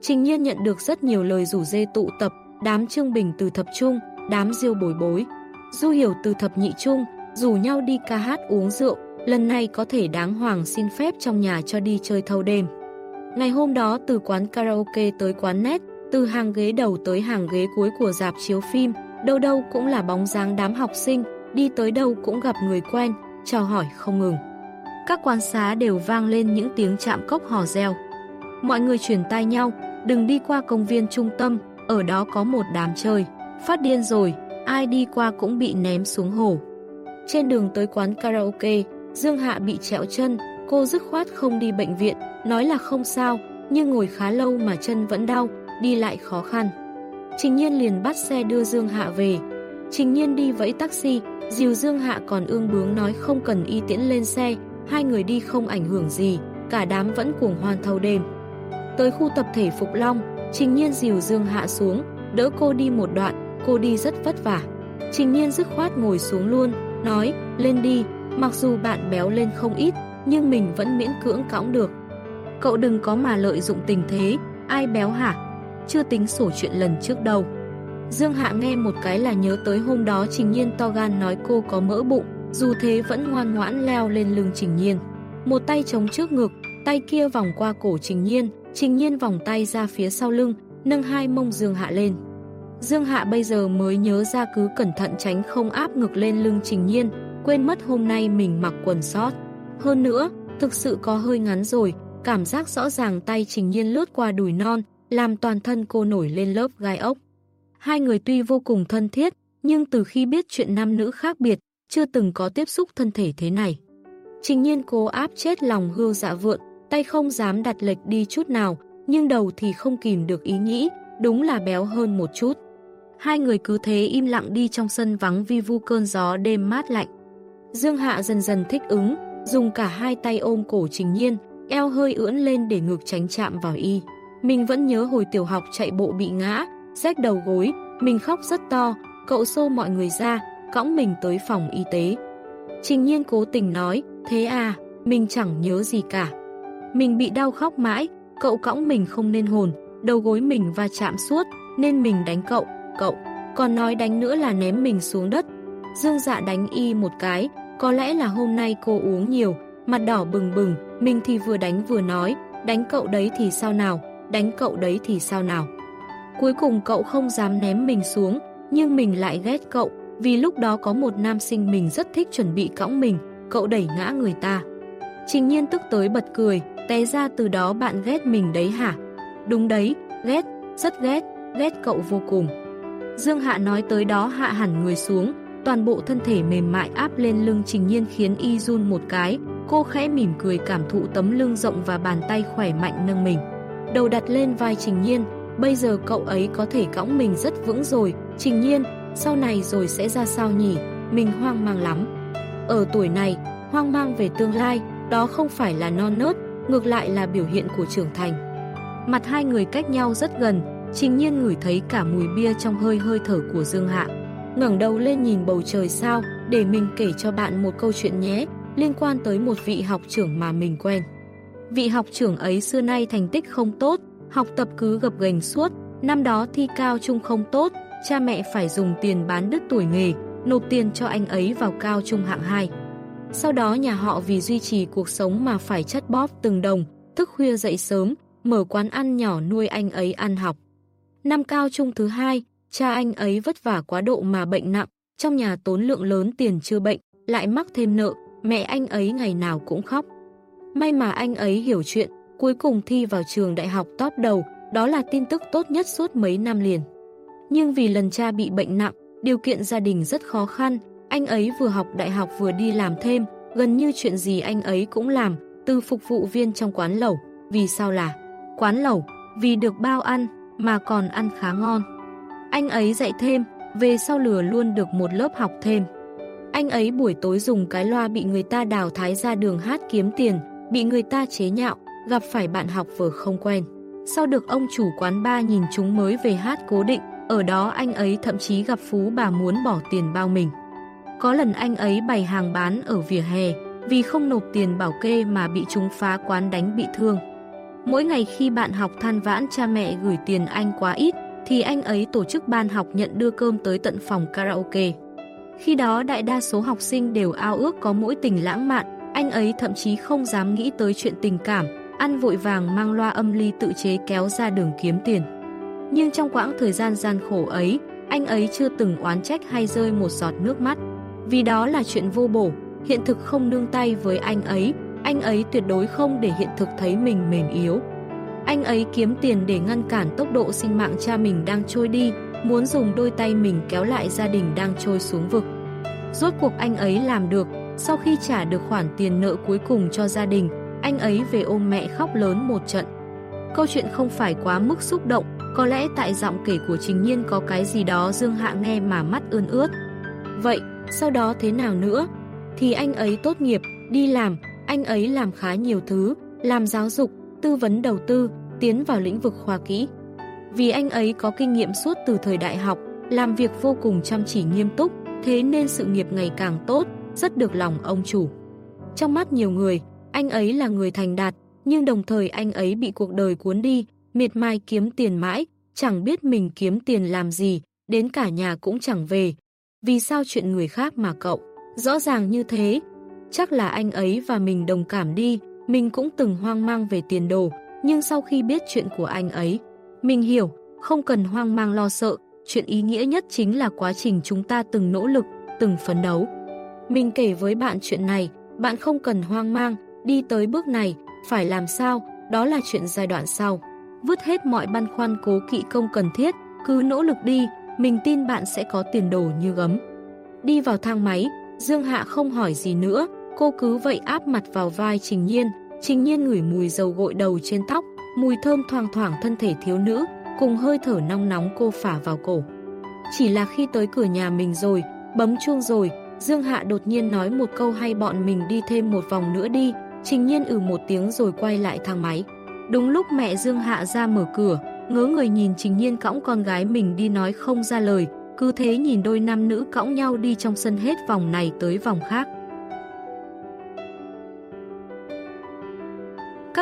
Trình nhiên nhận được rất nhiều lời rủ dê tụ tập, đám Trương Bình từ thập trung, đám diêu bồi bối. Du hiểu từ thập nhị trung, rủ nhau đi ca hát uống rượu, lần này có thể đáng hoàng xin phép trong nhà cho đi chơi thâu đêm. Ngày hôm đó từ quán karaoke tới quán net, từ hàng ghế đầu tới hàng ghế cuối của dạp chiếu phim, đâu đâu cũng là bóng dáng đám học sinh, đi tới đâu cũng gặp người quen, chào hỏi không ngừng. Các quán xá đều vang lên những tiếng chạm cốc hò reo. Mọi người chuyển tay nhau, đừng đi qua công viên trung tâm, ở đó có một đám chơi. Phát điên rồi, ai đi qua cũng bị ném xuống hồ. Trên đường tới quán karaoke, Dương Hạ bị trẹo chân, cô dứt khoát không đi bệnh viện, nói là không sao, nhưng ngồi khá lâu mà chân vẫn đau, đi lại khó khăn. Trình Nhiên liền bắt xe đưa Dương Hạ về. Trình Nhiên đi vẫy taxi, dìu Dương Hạ còn ương bướng nói không cần y tiễn lên xe, hai người đi không ảnh hưởng gì, cả đám vẫn cuồng hoan thâu đêm. Tới khu tập thể Phục Long, Trình Nhiên dìu Dương Hạ xuống, đỡ cô đi một đoạn, cô đi rất vất vả. Trình Nhiên dứt khoát ngồi xuống luôn, nói, lên đi, mặc dù bạn béo lên không ít, nhưng mình vẫn miễn cưỡng cõng được. Cậu đừng có mà lợi dụng tình thế, ai béo hả? Chưa tính sổ chuyện lần trước đâu. Dương Hạ nghe một cái là nhớ tới hôm đó Trình Nhiên to gan nói cô có mỡ bụng, dù thế vẫn ngoan ngoãn leo lên lưng Trình Nhiên. Một tay chống trước ngực, tay kia vòng qua cổ Trình Nhiên, Trình Nhiên vòng tay ra phía sau lưng, nâng hai mông Dương Hạ lên. Dương Hạ bây giờ mới nhớ ra cứ cẩn thận tránh không áp ngực lên lưng Trình Nhiên, quên mất hôm nay mình mặc quần sót. Hơn nữa, thực sự có hơi ngắn rồi, cảm giác rõ ràng tay Trình Nhiên lướt qua đùi non, làm toàn thân cô nổi lên lớp gai ốc. Hai người tuy vô cùng thân thiết, nhưng từ khi biết chuyện nam nữ khác biệt, chưa từng có tiếp xúc thân thể thế này. Trình nhiên cố áp chết lòng hưu dạ vượn, tay không dám đặt lệch đi chút nào, nhưng đầu thì không kìm được ý nghĩ, đúng là béo hơn một chút. Hai người cứ thế im lặng đi trong sân vắng vi vu cơn gió đêm mát lạnh. Dương Hạ dần dần thích ứng, dùng cả hai tay ôm cổ Trình Nhiên, eo hơi ưỡn lên để ngực tránh chạm vào y. Mình vẫn nhớ hồi tiểu học chạy bộ bị ngã, rách đầu gối, mình khóc rất to, cậu xô mọi người ra, cõng mình tới phòng y tế. Trình nhiên cố tình nói, thế à, mình chẳng nhớ gì cả. Mình bị đau khóc mãi, cậu cõng mình không nên hồn, đầu gối mình va chạm suốt, nên mình đánh cậu, cậu. Còn nói đánh nữa là ném mình xuống đất. Dương dạ đánh y một cái, có lẽ là hôm nay cô uống nhiều, mặt đỏ bừng bừng, mình thì vừa đánh vừa nói, đánh cậu đấy thì sao nào, đánh cậu đấy thì sao nào. Cuối cùng cậu không dám ném mình xuống, nhưng mình lại ghét cậu, vì lúc đó có một nam sinh mình rất thích chuẩn bị cõng mình, cậu đẩy ngã người ta. Trình nhiên tức tới bật cười, té ra từ đó bạn ghét mình đấy hả? Đúng đấy, ghét, rất ghét, ghét cậu vô cùng. Dương Hạ nói tới đó hạ hẳn người xuống, toàn bộ thân thể mềm mại áp lên lưng Trình Nhiên khiến y run một cái, cô khẽ mỉm cười cảm thụ tấm lưng rộng và bàn tay khỏe mạnh nâng mình. Đầu đặt lên vai Trình Nhiên, bây giờ cậu ấy có thể cõng mình rất vững rồi, Trình Nhiên, sau này rồi sẽ ra sao nhỉ, mình hoang mang lắm. Ở tuổi này, hoang mang về tương lai, đó không phải là non nớt, ngược lại là biểu hiện của trưởng thành. Mặt hai người cách nhau rất gần, Trình Nhiên ngửi thấy cả mùi bia trong hơi hơi thở của Dương Hạ. ngẩng đầu lên nhìn bầu trời sao, để mình kể cho bạn một câu chuyện nhé, liên quan tới một vị học trưởng mà mình quen. Vị học trưởng ấy xưa nay thành tích không tốt, học tập cứ gập gành suốt, năm đó thi cao trung không tốt, cha mẹ phải dùng tiền bán đứt tuổi nghề, nộp tiền cho anh ấy vào cao trung hạng 2. Sau đó nhà họ vì duy trì cuộc sống mà phải chắt bóp từng đồng, thức khuya dậy sớm, mở quán ăn nhỏ nuôi anh ấy ăn học. Năm cao trung thứ hai, cha anh ấy vất vả quá độ mà bệnh nặng, trong nhà tốn lượng lớn tiền chưa bệnh, lại mắc thêm nợ, mẹ anh ấy ngày nào cũng khóc. May mà anh ấy hiểu chuyện, cuối cùng thi vào trường đại học top đầu, đó là tin tức tốt nhất suốt mấy năm liền. Nhưng vì lần cha bị bệnh nặng, điều kiện gia đình rất khó khăn, anh ấy vừa học đại học vừa đi làm thêm, gần như chuyện gì anh ấy cũng làm, từ phục vụ viên trong quán lẩu, vì sao là quán lẩu, vì được bao ăn, mà còn ăn khá ngon. Anh ấy dạy thêm, về sau lừa luôn được một lớp học thêm. Anh ấy buổi tối dùng cái loa bị người ta đào thái ra đường hát kiếm tiền, bị người ta chế nhạo, gặp phải bạn học vừa không quen. Sau được ông chủ quán ba nhìn chúng mới về hát cố định, ở đó anh ấy thậm chí gặp phú bà muốn bỏ tiền bao mình. Có lần anh ấy bày hàng bán ở vỉa hè, vì không nộp tiền bảo kê mà bị chúng phá quán đánh bị thương. Mỗi ngày khi bạn học than vãn cha mẹ gửi tiền anh quá ít, thì anh ấy tổ chức ban học nhận đưa cơm tới tận phòng karaoke. Khi đó đại đa số học sinh đều ao ước có mỗi tình lãng mạn, anh ấy thậm chí không dám nghĩ tới chuyện tình cảm, ăn vội vàng mang loa âm ly tự chế kéo ra đường kiếm tiền. Nhưng trong quãng thời gian gian khổ ấy, anh ấy chưa từng oán trách hay rơi một giọt nước mắt. Vì đó là chuyện vô bổ, hiện thực không nương tay với anh ấy, anh ấy tuyệt đối không để hiện thực thấy mình mềm yếu. Anh ấy kiếm tiền để ngăn cản tốc độ sinh mạng cha mình đang trôi đi, muốn dùng đôi tay mình kéo lại gia đình đang trôi xuống vực. Rốt cuộc anh ấy làm được, sau khi trả được khoản tiền nợ cuối cùng cho gia đình, anh ấy về ôm mẹ khóc lớn một trận. Câu chuyện không phải quá mức xúc động, có lẽ tại giọng kể của Trình Nhiên có cái gì đó Dương Hạ nghe mà mắt ươn ướt. Vậy, sau đó thế nào nữa? Thì anh ấy tốt nghiệp, đi làm, anh ấy làm khá nhiều thứ, làm giáo dục, tư vấn đầu tư, tiến vào lĩnh vực khoa kỹ. Vì anh ấy có kinh nghiệm suốt từ thời đại học, làm việc vô cùng chăm chỉ nghiêm túc, thế nên sự nghiệp ngày càng tốt, rất được lòng ông chủ. Trong mắt nhiều người, anh ấy là người thành đạt, nhưng đồng thời anh ấy bị cuộc đời cuốn đi, miệt mài kiếm tiền mãi, chẳng biết mình kiếm tiền làm gì, đến cả nhà cũng chẳng về. Vì sao chuyện người khác mà cậu? Rõ ràng như thế, chắc là anh ấy và mình đồng cảm đi, mình cũng từng hoang mang về tiền đồ, nhưng sau khi biết chuyện của anh ấy, mình hiểu, không cần hoang mang lo sợ, chuyện ý nghĩa nhất chính là quá trình chúng ta từng nỗ lực, từng phấn đấu. Mình kể với bạn chuyện này, bạn không cần hoang mang, đi tới bước này, phải làm sao, đó là chuyện giai đoạn sau. Vứt hết mọi băn khoăn cố kỵ công cần thiết, cứ nỗ lực đi, mình tin bạn sẽ có tiền đồ như gấm. Đi vào thang máy, Dương Hạ không hỏi gì nữa, cô cứ vậy áp mặt vào vai Trình Nhiên, Trình Nhiên ngửi mùi dầu gội đầu trên tóc, mùi thơm thoang thoảng thân thể thiếu nữ, cùng hơi thở nóng nóng cô phả vào cổ. Chỉ là khi tới cửa nhà mình rồi, bấm chuông rồi, Dương Hạ đột nhiên nói một câu hay bọn mình đi thêm một vòng nữa đi, Trình Nhiên ừ một tiếng rồi quay lại thang máy. Đúng lúc mẹ Dương Hạ ra mở cửa, ngớ người nhìn Trình Nhiên cõng con gái mình đi nói không ra lời, cứ thế nhìn đôi nam nữ cõng nhau đi trong sân hết vòng này tới vòng khác.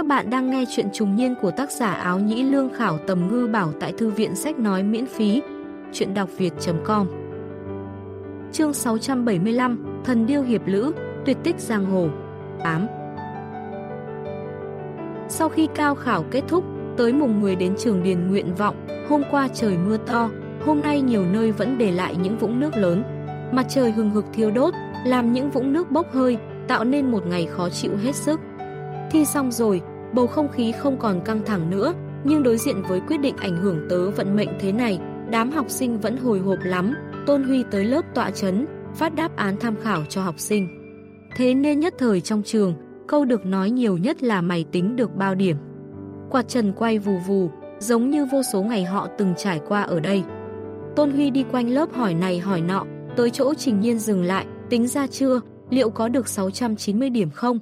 Các bạn đang nghe chuyện trùng niên của tác giả áo nhĩ lương khảo tầm ngư bảo tại thư viện sách nói miễn phí. Chuyện đọc việt.com Chương 675 Thần điêu hiệp lữ Tuyệt tích giang hồ 8 Sau khi cao khảo kết thúc, tới mùng 10 đến trường điền nguyện vọng, hôm qua trời mưa to, hôm nay nhiều nơi vẫn để lại những vũng nước lớn. Mặt trời hừng hực thiêu đốt, làm những vũng nước bốc hơi, tạo nên một ngày khó chịu hết sức. Thi xong rồi, bầu không khí không còn căng thẳng nữa, nhưng đối diện với quyết định ảnh hưởng tớ vận mệnh thế này, đám học sinh vẫn hồi hộp lắm, Tôn Huy tới lớp tọa chấn, phát đáp án tham khảo cho học sinh. Thế nên nhất thời trong trường, câu được nói nhiều nhất là mày tính được bao điểm. Quạt trần quay vù vù, giống như vô số ngày họ từng trải qua ở đây. Tôn Huy đi quanh lớp hỏi này hỏi nọ, tới chỗ Trình Nhiên dừng lại, tính ra chưa, liệu có được 690 điểm không?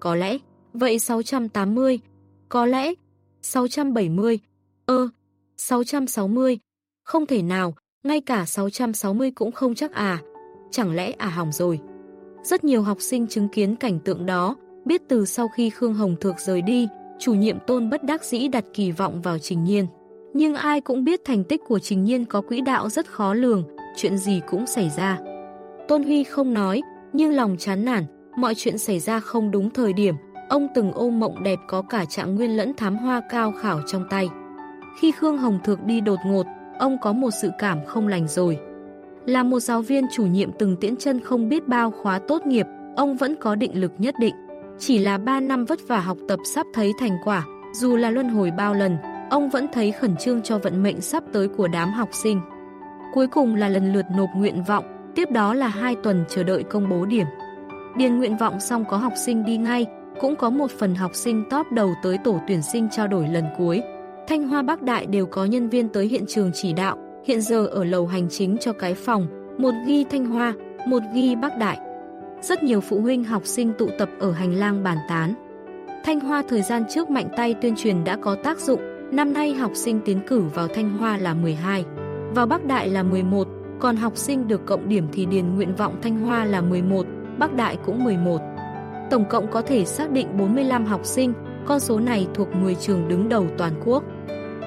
Có lẽ. Vậy 680, có lẽ 670, ơ, 660, không thể nào, ngay cả 660 cũng không chắc à, chẳng lẽ à hỏng rồi. Rất nhiều học sinh chứng kiến cảnh tượng đó, biết từ sau khi Khương Hồng Thược rời đi, chủ nhiệm tôn bất đắc dĩ đặt kỳ vọng vào Trình Nhiên. Nhưng ai cũng biết thành tích của Trình Nhiên có quỹ đạo rất khó lường, chuyện gì cũng xảy ra. Tôn Huy không nói, nhưng lòng chán nản, mọi chuyện xảy ra không đúng thời điểm, Ông từng ôm mộng đẹp có cả trạng nguyên lẫn thám hoa cao khảo trong tay. Khi Khương Hồng Thược đi đột ngột, ông có một sự cảm không lành rồi. Là một giáo viên chủ nhiệm từng tiễn chân không biết bao khóa tốt nghiệp, ông vẫn có định lực nhất định. Chỉ là 3 năm vất vả học tập sắp thấy thành quả, dù là luân hồi bao lần, ông vẫn thấy khẩn trương cho vận mệnh sắp tới của đám học sinh. Cuối cùng là lần lượt nộp nguyện vọng, tiếp đó là 2 tuần chờ đợi công bố điểm. Điền nguyện vọng xong có học sinh đi ngay, cũng có một phần học sinh top đầu tới tổ tuyển sinh trao đổi lần cuối. Thanh Hoa Bắc Đại đều có nhân viên tới hiện trường chỉ đạo, hiện giờ ở lầu hành chính cho cái phòng, một ghi Thanh Hoa, một ghi Bắc Đại. Rất nhiều phụ huynh học sinh tụ tập ở hành lang bàn tán. Thanh Hoa thời gian trước mạnh tay tuyên truyền đã có tác dụng, năm nay học sinh tiến cử vào Thanh Hoa là 12, vào Bắc Đại là 11, còn học sinh được cộng điểm thì điền nguyện vọng Thanh Hoa là 11, Bắc Đại cũng 11 tổng cộng có thể xác định 45 học sinh, con số này thuộc 10 trường đứng đầu toàn quốc.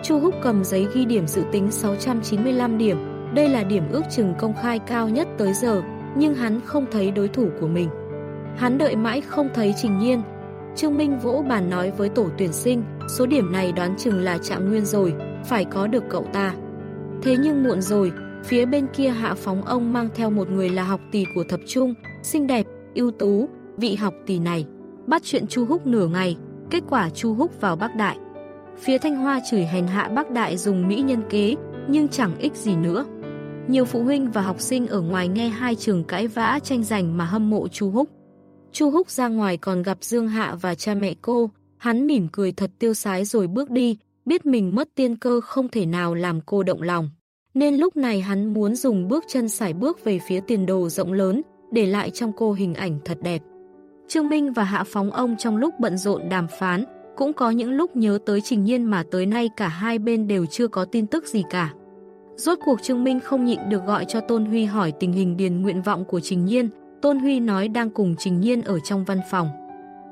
Chu Húc cầm giấy ghi điểm dự tính 695 điểm, đây là điểm ước chừng công khai cao nhất tới giờ, nhưng hắn không thấy đối thủ của mình. Hắn đợi mãi không thấy Trình Nhiên. Trương Minh vỗ bàn nói với tổ tuyển sinh, số điểm này đoán chừng là chạm nguyên rồi, phải có được cậu ta. Thế nhưng muộn rồi, phía bên kia hạ phóng ông mang theo một người là học tỷ của thập trung, xinh đẹp, ưu tú, vị học tỷ này. Bắt chuyện Chu Húc nửa ngày, kết quả Chu Húc vào Bắc Đại. Phía Thanh Hoa chửi hèn hạ Bắc Đại dùng mỹ nhân kế, nhưng chẳng ích gì nữa. Nhiều phụ huynh và học sinh ở ngoài nghe hai trường cãi vã tranh giành mà hâm mộ Chu Húc. Chu Húc ra ngoài còn gặp Dương Hạ và cha mẹ cô, hắn mỉm cười thật tiêu sái rồi bước đi, biết mình mất tiên cơ không thể nào làm cô động lòng. Nên lúc này hắn muốn dùng bước chân sải bước về phía tiền đồ rộng lớn, để lại trong cô hình ảnh thật đẹp. Trương Minh và Hạ Phóng ông trong lúc bận rộn đàm phán, cũng có những lúc nhớ tới Trình Nhiên mà tới nay cả hai bên đều chưa có tin tức gì cả. Rốt cuộc Trương Minh không nhịn được gọi cho Tôn Huy hỏi tình hình điền nguyện vọng của Trình Nhiên, Tôn Huy nói đang cùng Trình Nhiên ở trong văn phòng.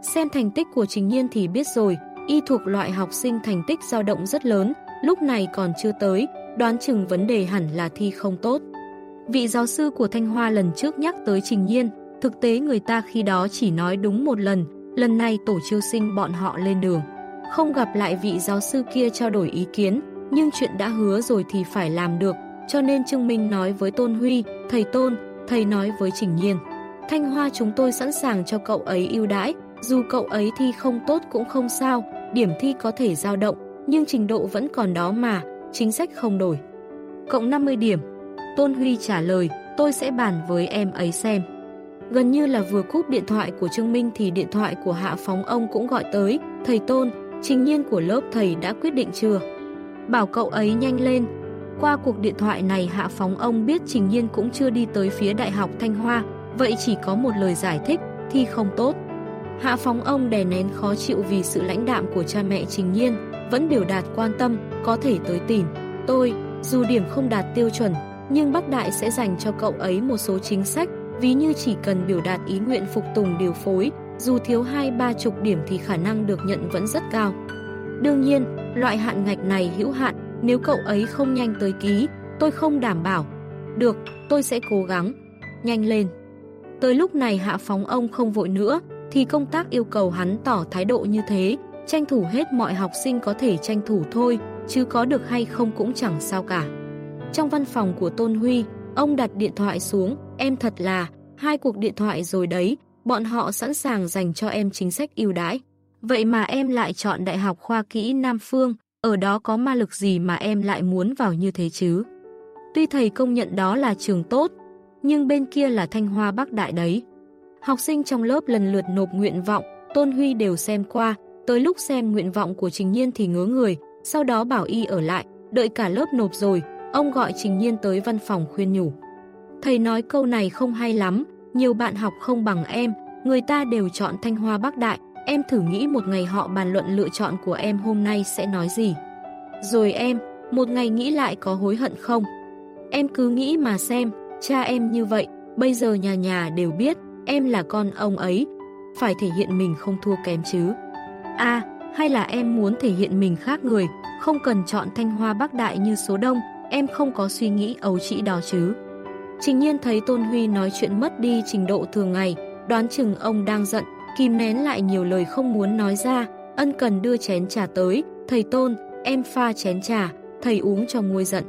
Xem thành tích của Trình Nhiên thì biết rồi, y thuộc loại học sinh thành tích dao động rất lớn, lúc này còn chưa tới, đoán chừng vấn đề hẳn là thi không tốt. Vị giáo sư của Thanh Hoa lần trước nhắc tới Trình Nhiên, thực tế người ta khi đó chỉ nói đúng một lần, lần này tổ chiêu sinh bọn họ lên đường. Không gặp lại vị giáo sư kia trao đổi ý kiến, nhưng chuyện đã hứa rồi thì phải làm được, cho nên Trương Minh nói với Tôn Huy, thầy Tôn, thầy nói với Trình Nhiên. Thanh Hoa chúng tôi sẵn sàng cho cậu ấy ưu đãi, dù cậu ấy thi không tốt cũng không sao, điểm thi có thể dao động, nhưng trình độ vẫn còn đó mà, chính sách không đổi. Cộng 50 điểm. Tôn Huy trả lời, tôi sẽ bàn với em ấy xem. Gần như là vừa cúp điện thoại của Trương Minh thì điện thoại của Hạ Phóng ông cũng gọi tới, thầy Tôn, trình nhiên của lớp thầy đã quyết định chưa? Bảo cậu ấy nhanh lên. Qua cuộc điện thoại này Hạ Phóng ông biết Trình Nhiên cũng chưa đi tới phía Đại học Thanh Hoa, vậy chỉ có một lời giải thích, thì không tốt. Hạ Phóng ông đè nén khó chịu vì sự lãnh đạm của cha mẹ Trình Nhiên, vẫn biểu đạt quan tâm, có thể tới tìm. Tôi, dù điểm không đạt tiêu chuẩn, nhưng Bắc Đại sẽ dành cho cậu ấy một số chính sách, ví như chỉ cần biểu đạt ý nguyện phục tùng điều phối, dù thiếu hai ba chục điểm thì khả năng được nhận vẫn rất cao. Đương nhiên, loại hạn ngạch này hữu hạn, nếu cậu ấy không nhanh tới ký, tôi không đảm bảo. Được, tôi sẽ cố gắng. Nhanh lên. Tới lúc này hạ phóng ông không vội nữa, thì công tác yêu cầu hắn tỏ thái độ như thế, tranh thủ hết mọi học sinh có thể tranh thủ thôi, chứ có được hay không cũng chẳng sao cả. Trong văn phòng của Tôn Huy, ông đặt điện thoại xuống, em thật là, hai cuộc điện thoại rồi đấy, bọn họ sẵn sàng dành cho em chính sách ưu đãi. Vậy mà em lại chọn Đại học Khoa Kỹ Nam Phương, ở đó có ma lực gì mà em lại muốn vào như thế chứ? Tuy thầy công nhận đó là trường tốt, nhưng bên kia là Thanh Hoa Bắc Đại đấy. Học sinh trong lớp lần lượt nộp nguyện vọng, Tôn Huy đều xem qua, tới lúc xem nguyện vọng của Trình Nhiên thì ngớ người, sau đó bảo y ở lại, đợi cả lớp nộp rồi, ông gọi Trình Nhiên tới văn phòng khuyên nhủ. Thầy nói câu này không hay lắm, nhiều bạn học không bằng em, người ta đều chọn Thanh Hoa Bắc Đại, em thử nghĩ một ngày họ bàn luận lựa chọn của em hôm nay sẽ nói gì. Rồi em, một ngày nghĩ lại có hối hận không? Em cứ nghĩ mà xem, cha em như vậy, bây giờ nhà nhà đều biết, em là con ông ấy, phải thể hiện mình không thua kém chứ. À, hay là em muốn thể hiện mình khác người, không cần chọn thanh hoa bắc đại như số đông, em không có suy nghĩ ấu trĩ đó chứ. Trình nhiên thấy Tôn Huy nói chuyện mất đi trình độ thường ngày, đoán chừng ông đang giận, kìm nén lại nhiều lời không muốn nói ra, ân cần đưa chén trà tới, thầy Tôn, em pha chén trà, thầy uống cho nguôi giận.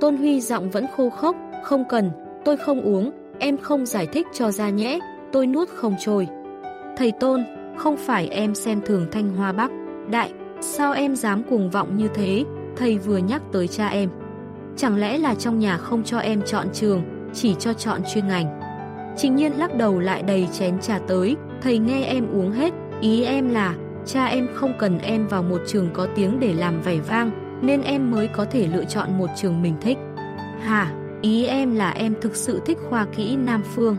Tôn Huy giọng vẫn khô khốc, không cần, tôi không uống, em không giải thích cho ra nhẽ, tôi nuốt không trôi. Thầy Tôn, không phải em xem thường Thanh Hoa Bắc, đại, sao em dám cuồng vọng như thế, thầy vừa nhắc tới cha em. Chẳng lẽ là trong nhà không cho em chọn trường, chỉ cho chọn chuyên ngành. Trình nhiên lắc đầu lại đầy chén trà tới, thầy nghe em uống hết, ý em là cha em không cần em vào một trường có tiếng để làm vẻ vang, nên em mới có thể lựa chọn một trường mình thích. Hả, ý em là em thực sự thích khoa kỹ Nam Phương.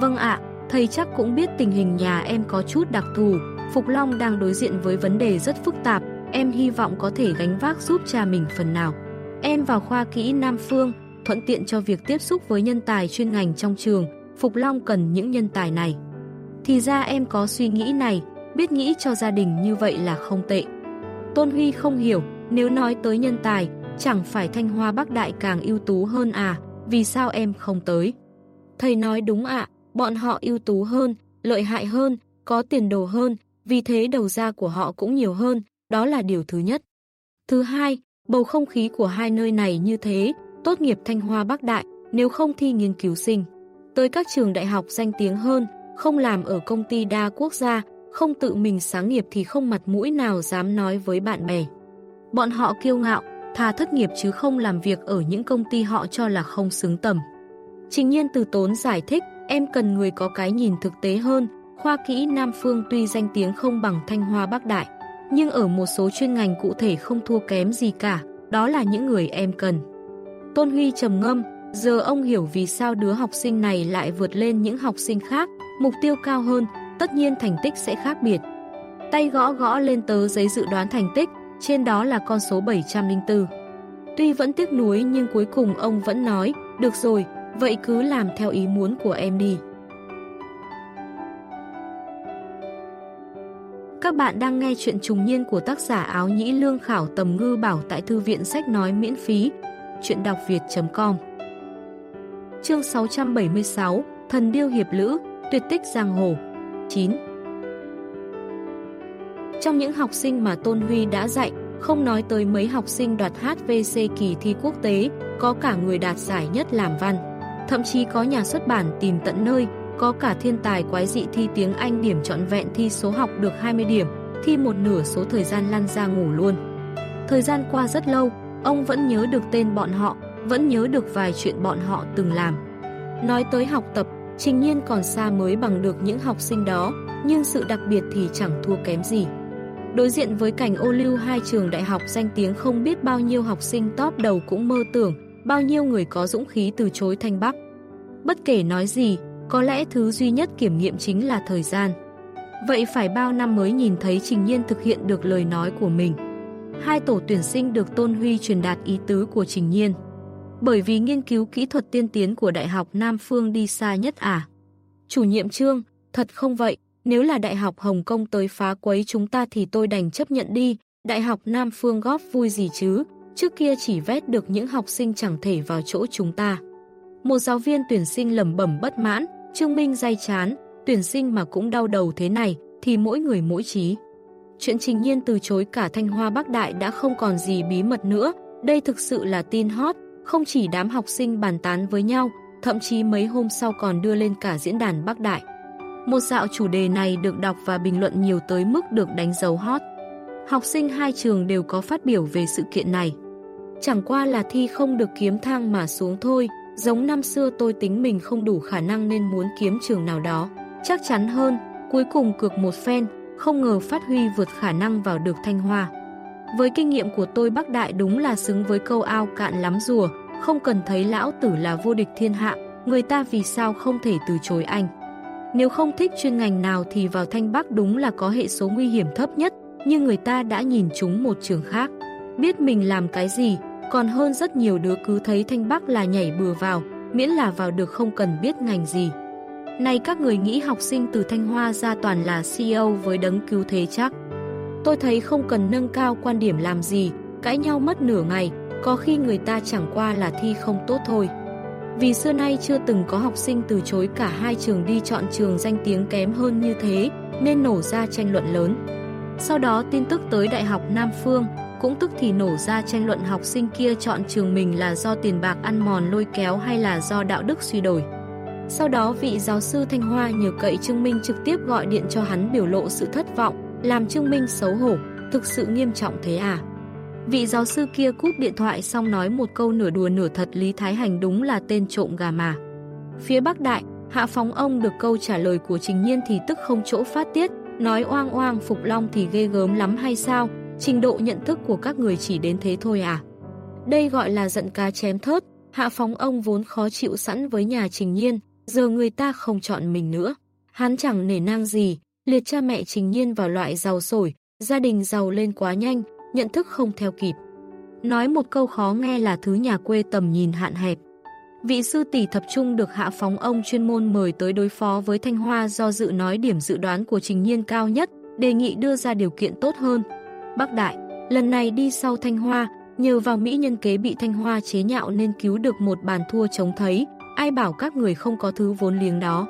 Vâng ạ, thầy chắc cũng biết tình hình nhà em có chút đặc thù, Phục Long đang đối diện với vấn đề rất phức tạp, em hy vọng có thể gánh vác giúp cha mình phần nào. Em vào khoa kỹ Nam Phương, thuận tiện cho việc tiếp xúc với nhân tài chuyên ngành trong trường, Phục Long cần những nhân tài này. Thì ra em có suy nghĩ này, biết nghĩ cho gia đình như vậy là không tệ. Tôn Huy không hiểu, nếu nói tới nhân tài, chẳng phải Thanh Hoa Bắc Đại càng ưu tú hơn à, vì sao em không tới? thầy nói đúng ạ, bọn họ ưu tú hơn, lợi hại hơn, có tiền đồ hơn, vì thế đầu ra của họ cũng nhiều hơn, đó là điều thứ nhất. Thứ hai, bầu không khí của hai nơi này như thế, tốt nghiệp Thanh Hoa Bắc Đại, nếu không thi nghiên cứu sinh. Tới các trường đại học danh tiếng hơn, không làm ở công ty đa quốc gia, không tự mình sáng nghiệp thì không mặt mũi nào dám nói với bạn bè. Bọn họ kiêu ngạo, thà thất nghiệp chứ không làm việc ở những công ty họ cho là không xứng tầm. Trình nhiên từ tốn giải thích, em cần người có cái nhìn thực tế hơn, khoa kỹ Nam Phương tuy danh tiếng không bằng Thanh Hoa Bắc Đại, nhưng ở một số chuyên ngành cụ thể không thua kém gì cả, đó là những người em cần. Tôn Huy trầm ngâm, giờ ông hiểu vì sao đứa học sinh này lại vượt lên những học sinh khác, mục tiêu cao hơn, tất nhiên thành tích sẽ khác biệt. Tay gõ gõ lên tờ giấy dự đoán thành tích, trên đó là con số 704. Tuy vẫn tiếc nuối nhưng cuối cùng ông vẫn nói, được rồi, vậy cứ làm theo ý muốn của em đi. Các bạn đang nghe chuyện trùng niên của tác giả áo nhĩ lương khảo tầm ngư bảo tại thư viện sách nói miễn phí. Chuyện đọc việt.com Chương 676 Thần điêu hiệp lữ, tuyệt tích giang hồ 9 Trong những học sinh mà Tôn Huy đã dạy, không nói tới mấy học sinh đoạt HVC kỳ thi quốc tế, có cả người đạt giải nhất làm văn. Thậm chí có nhà xuất bản tìm tận nơi, có cả thiên tài quái dị thi tiếng Anh điểm trọn vẹn thi số học được 20 điểm, thi một nửa số thời gian lăn ra ngủ luôn. Thời gian qua rất lâu, ông vẫn nhớ được tên bọn họ, vẫn nhớ được vài chuyện bọn họ từng làm. Nói tới học tập, trình nhiên còn xa mới bằng được những học sinh đó, nhưng sự đặc biệt thì chẳng thua kém gì. Đối diện với cảnh ô lưu hai trường đại học danh tiếng không biết bao nhiêu học sinh top đầu cũng mơ tưởng, bao nhiêu người có dũng khí từ chối thanh bắc. Bất kể nói gì, có lẽ thứ duy nhất kiểm nghiệm chính là thời gian. Vậy phải bao năm mới nhìn thấy Trình Nhiên thực hiện được lời nói của mình. Hai tổ tuyển sinh được Tôn Huy truyền đạt ý tứ của Trình Nhiên. Bởi vì nghiên cứu kỹ thuật tiên tiến của Đại học Nam Phương đi xa nhất à? Chủ nhiệm trương, thật không vậy, nếu là Đại học Hồng Kông tới phá quấy chúng ta thì tôi đành chấp nhận đi, Đại học Nam Phương góp vui gì chứ, trước kia chỉ vét được những học sinh chẳng thể vào chỗ chúng ta. Một giáo viên tuyển sinh lầm bẩm bất mãn, Trương Minh dai chán, tuyển sinh mà cũng đau đầu thế này, thì mỗi người mỗi trí. Chuyện trình nhiên từ chối cả Thanh Hoa Bắc Đại đã không còn gì bí mật nữa, đây thực sự là tin hot, không chỉ đám học sinh bàn tán với nhau, thậm chí mấy hôm sau còn đưa lên cả diễn đàn Bắc Đại. Một dạo chủ đề này được đọc và bình luận nhiều tới mức được đánh dấu hot. Học sinh hai trường đều có phát biểu về sự kiện này. Chẳng qua là thi không được kiếm thang mà xuống thôi, Giống năm xưa tôi tính mình không đủ khả năng nên muốn kiếm trường nào đó. Chắc chắn hơn, cuối cùng cược một phen, không ngờ phát huy vượt khả năng vào được Thanh Hoa. Với kinh nghiệm của tôi Bắc Đại đúng là xứng với câu ao cạn lắm rùa, không cần thấy lão tử là vô địch thiên hạ, người ta vì sao không thể từ chối anh. Nếu không thích chuyên ngành nào thì vào Thanh Bắc đúng là có hệ số nguy hiểm thấp nhất, nhưng người ta đã nhìn chúng một trường khác. Biết mình làm cái gì, còn hơn rất nhiều đứa cứ thấy Thanh Bắc là nhảy bừa vào, miễn là vào được không cần biết ngành gì. Này các người nghĩ học sinh từ Thanh Hoa ra toàn là CEO với đấng cứu thế chắc. Tôi thấy không cần nâng cao quan điểm làm gì, cãi nhau mất nửa ngày, có khi người ta chẳng qua là thi không tốt thôi. Vì xưa nay chưa từng có học sinh từ chối cả hai trường đi chọn trường danh tiếng kém hơn như thế, nên nổ ra tranh luận lớn. Sau đó tin tức tới Đại học Nam Phương, cũng tức thì nổ ra tranh luận học sinh kia chọn trường mình là do tiền bạc ăn mòn lôi kéo hay là do đạo đức suy đổi. Sau đó vị giáo sư Thanh Hoa nhờ cậy Trương Minh trực tiếp gọi điện cho hắn biểu lộ sự thất vọng, làm Trương Minh xấu hổ, thực sự nghiêm trọng thế à? Vị giáo sư kia cúp điện thoại xong nói một câu nửa đùa nửa thật Lý Thái Hành đúng là tên trộm gà mà. Phía Bắc Đại, Hạ Phóng ông được câu trả lời của Trình Nhiên thì tức không chỗ phát tiết, nói oang oang Phục Long thì ghê gớm lắm hay sao, Trình độ nhận thức của các người chỉ đến thế thôi à? Đây gọi là giận cá chém thớt, hạ phóng ông vốn khó chịu sẵn với nhà Trình Nhiên, giờ người ta không chọn mình nữa. Hắn chẳng nể nang gì, liệt cha mẹ Trình Nhiên vào loại giàu sổi, gia đình giàu lên quá nhanh, nhận thức không theo kịp. Nói một câu khó nghe là thứ nhà quê tầm nhìn hạn hẹp. Vị sư tỷ thập trung được hạ phóng ông chuyên môn mời tới đối phó với Thanh Hoa do dự nói điểm dự đoán của Trình Nhiên cao nhất, đề nghị đưa ra điều kiện tốt hơn. Bắc Đại, lần này đi sau Thanh Hoa, nhờ vào Mỹ nhân kế bị Thanh Hoa chế nhạo nên cứu được một bàn thua chống thấy, ai bảo các người không có thứ vốn liếng đó.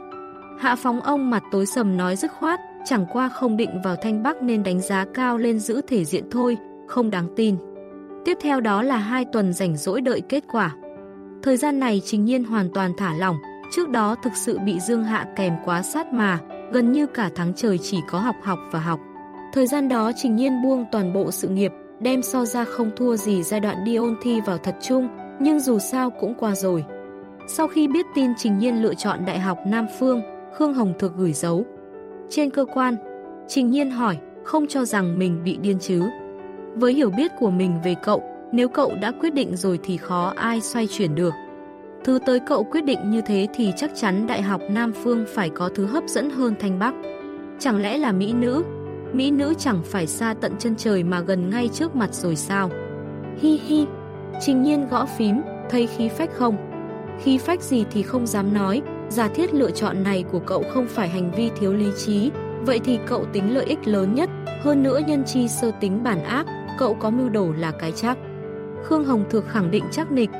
Hạ phóng ông mặt tối sầm nói dứt khoát, chẳng qua không định vào Thanh Bắc nên đánh giá cao lên giữ thể diện thôi, không đáng tin. Tiếp theo đó là hai tuần rảnh rỗi đợi kết quả. Thời gian này trình nhiên hoàn toàn thả lỏng, trước đó thực sự bị Dương Hạ kèm quá sát mà, gần như cả tháng trời chỉ có học học và học. Thời gian đó trình nhiên buông toàn bộ sự nghiệp, đem so ra không thua gì giai đoạn đi ôn thi vào thật chung, nhưng dù sao cũng qua rồi. Sau khi biết tin Trình Nhiên lựa chọn Đại học Nam Phương, Khương Hồng Thực gửi dấu. Trên cơ quan, Trình Nhiên hỏi, không cho rằng mình bị điên chứ. Với hiểu biết của mình về cậu, nếu cậu đã quyết định rồi thì khó ai xoay chuyển được. Thứ tới cậu quyết định như thế thì chắc chắn Đại học Nam Phương phải có thứ hấp dẫn hơn Thanh Bắc. Chẳng lẽ là Mỹ nữ? Mỹ nữ chẳng phải xa tận chân trời mà gần ngay trước mặt rồi sao? Hi hi, trình nhiên gõ phím, thấy khí phách không? Khi phách gì thì không dám nói, giả thiết lựa chọn này của cậu không phải hành vi thiếu lý trí, vậy thì cậu tính lợi ích lớn nhất, hơn nữa nhân chi sơ tính bản ác, cậu có mưu đồ là cái chắc. Khương Hồng Thược khẳng định chắc nịch,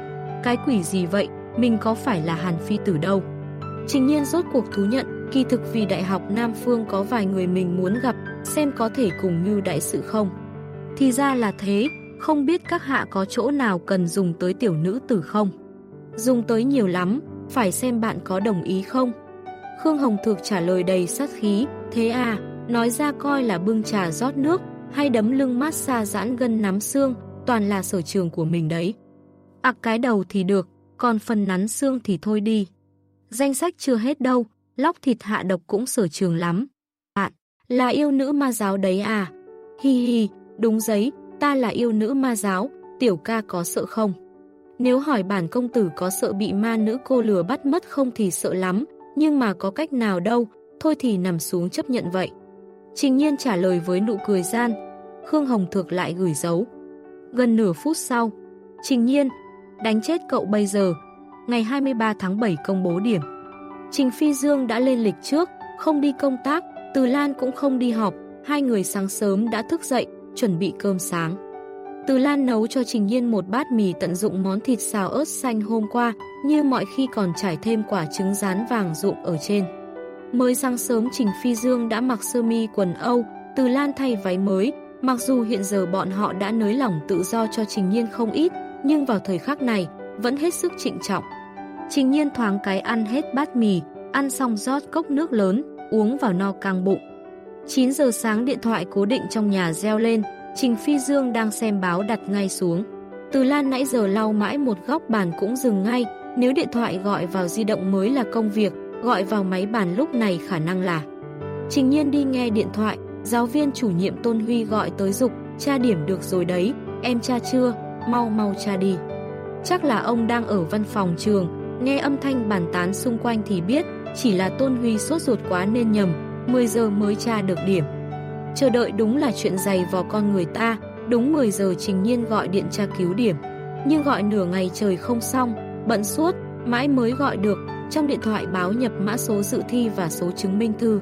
cái quỷ gì vậy, mình có phải là Hàn Phi Tử đâu. Trình nhiên rốt cuộc thú nhận, kỳ thực vì Đại học Nam Phương có vài người mình muốn gặp, xem có thể cùng như đại sự không. Thì ra là thế, không biết các hạ có chỗ nào cần dùng tới tiểu nữ tử không? Dùng tới nhiều lắm, phải xem bạn có đồng ý không? Khương Hồng Thược trả lời đầy sát khí, thế à, nói ra coi là bưng trà rót nước, hay đấm lưng mát xa giãn gân nắm xương, toàn là sở trường của mình đấy. Ặc cái đầu thì được, còn phần nắn xương thì thôi đi. Danh sách chưa hết đâu, lóc thịt hạ độc cũng sở trường lắm. Bạn, là yêu nữ ma giáo đấy à? Hi hi, đúng giấy, ta là yêu nữ ma giáo, tiểu ca có sợ không? Nếu hỏi bản công tử có sợ bị ma nữ cô lừa bắt mất không thì sợ lắm, nhưng mà có cách nào đâu, thôi thì nằm xuống chấp nhận vậy. Trình nhiên trả lời với nụ cười gian, Khương Hồng Thược lại gửi dấu. Gần nửa phút sau, Trình nhiên, đánh chết cậu bây giờ, ngày 23 tháng 7 công bố điểm. Trình Phi Dương đã lên lịch trước, không đi công tác, Từ Lan cũng không đi họp, hai người sáng sớm đã thức dậy, chuẩn bị cơm sáng. Từ Lan nấu cho Trình Nhiên một bát mì tận dụng món thịt xào ớt xanh hôm qua, như mọi khi còn trải thêm quả trứng rán vàng rụng ở trên. Mới sáng sớm Trình Phi Dương đã mặc sơ mi quần Âu, Từ Lan thay váy mới, mặc dù hiện giờ bọn họ đã nới lỏng tự do cho Trình Nhiên không ít, nhưng vào thời khắc này, vẫn hết sức trịnh trọng. Trình Nhiên thoáng cái ăn hết bát mì, ăn xong rót cốc nước lớn, uống vào no căng bụng. 9 giờ sáng điện thoại cố định trong nhà reo lên, Trình Phi Dương đang xem báo đặt ngay xuống. Từ Lan nãy giờ lau mãi một góc bàn cũng dừng ngay, nếu điện thoại gọi vào di động mới là công việc, gọi vào máy bàn lúc này khả năng là. Trình nhiên đi nghe điện thoại, giáo viên chủ nhiệm Tôn Huy gọi tới dục, tra điểm được rồi đấy, em tra chưa, mau mau tra đi. Chắc là ông đang ở văn phòng trường, nghe âm thanh bàn tán xung quanh thì biết, chỉ là Tôn Huy sốt ruột quá nên nhầm, 10 giờ mới tra được điểm. Chờ đợi đúng là chuyện dày vào con người ta, đúng 10 giờ Trình Nhiên gọi điện tra cứu điểm. Nhưng gọi nửa ngày trời không xong, bận suốt, mãi mới gọi được, trong điện thoại báo nhập mã số dự thi và số chứng minh thư.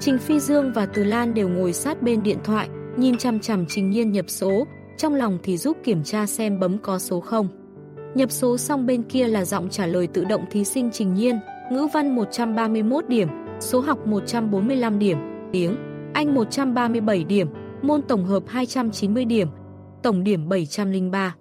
Trình Phi Dương và Từ Lan đều ngồi sát bên điện thoại, nhìn chằm chằm Trình Nhiên nhập số, trong lòng thì giúp kiểm tra xem bấm có số không. Nhập số xong bên kia là giọng trả lời tự động thí sinh Trình Nhiên, ngữ văn 131 điểm, số học 145 điểm, tiếng. Anh 137 điểm, môn tổng hợp 290 điểm, tổng điểm 703.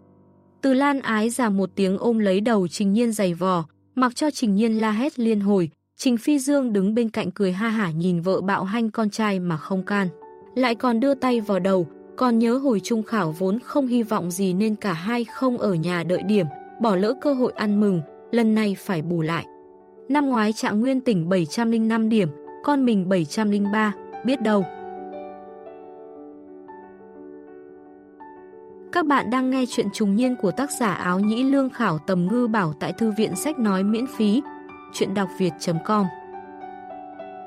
Từ Lan ái ra một tiếng ôm lấy đầu Trình Nhiên giày vò, mặc cho Trình Nhiên la hét liên hồi, Trình Phi Dương đứng bên cạnh cười ha hả nhìn vợ bạo hanh con trai mà không can. Lại còn đưa tay vào đầu, còn nhớ hồi trung khảo vốn không hy vọng gì nên cả hai không ở nhà đợi điểm, bỏ lỡ cơ hội ăn mừng, lần này phải bù lại. Năm ngoái trạng nguyên tỉnh 705 điểm, con mình 703, biết đâu. Các bạn đang nghe chuyện trùng niên của tác giả áo nhĩ lương khảo tầm ngư bảo tại thư viện sách nói miễn phí. Chuyện đọc việt.com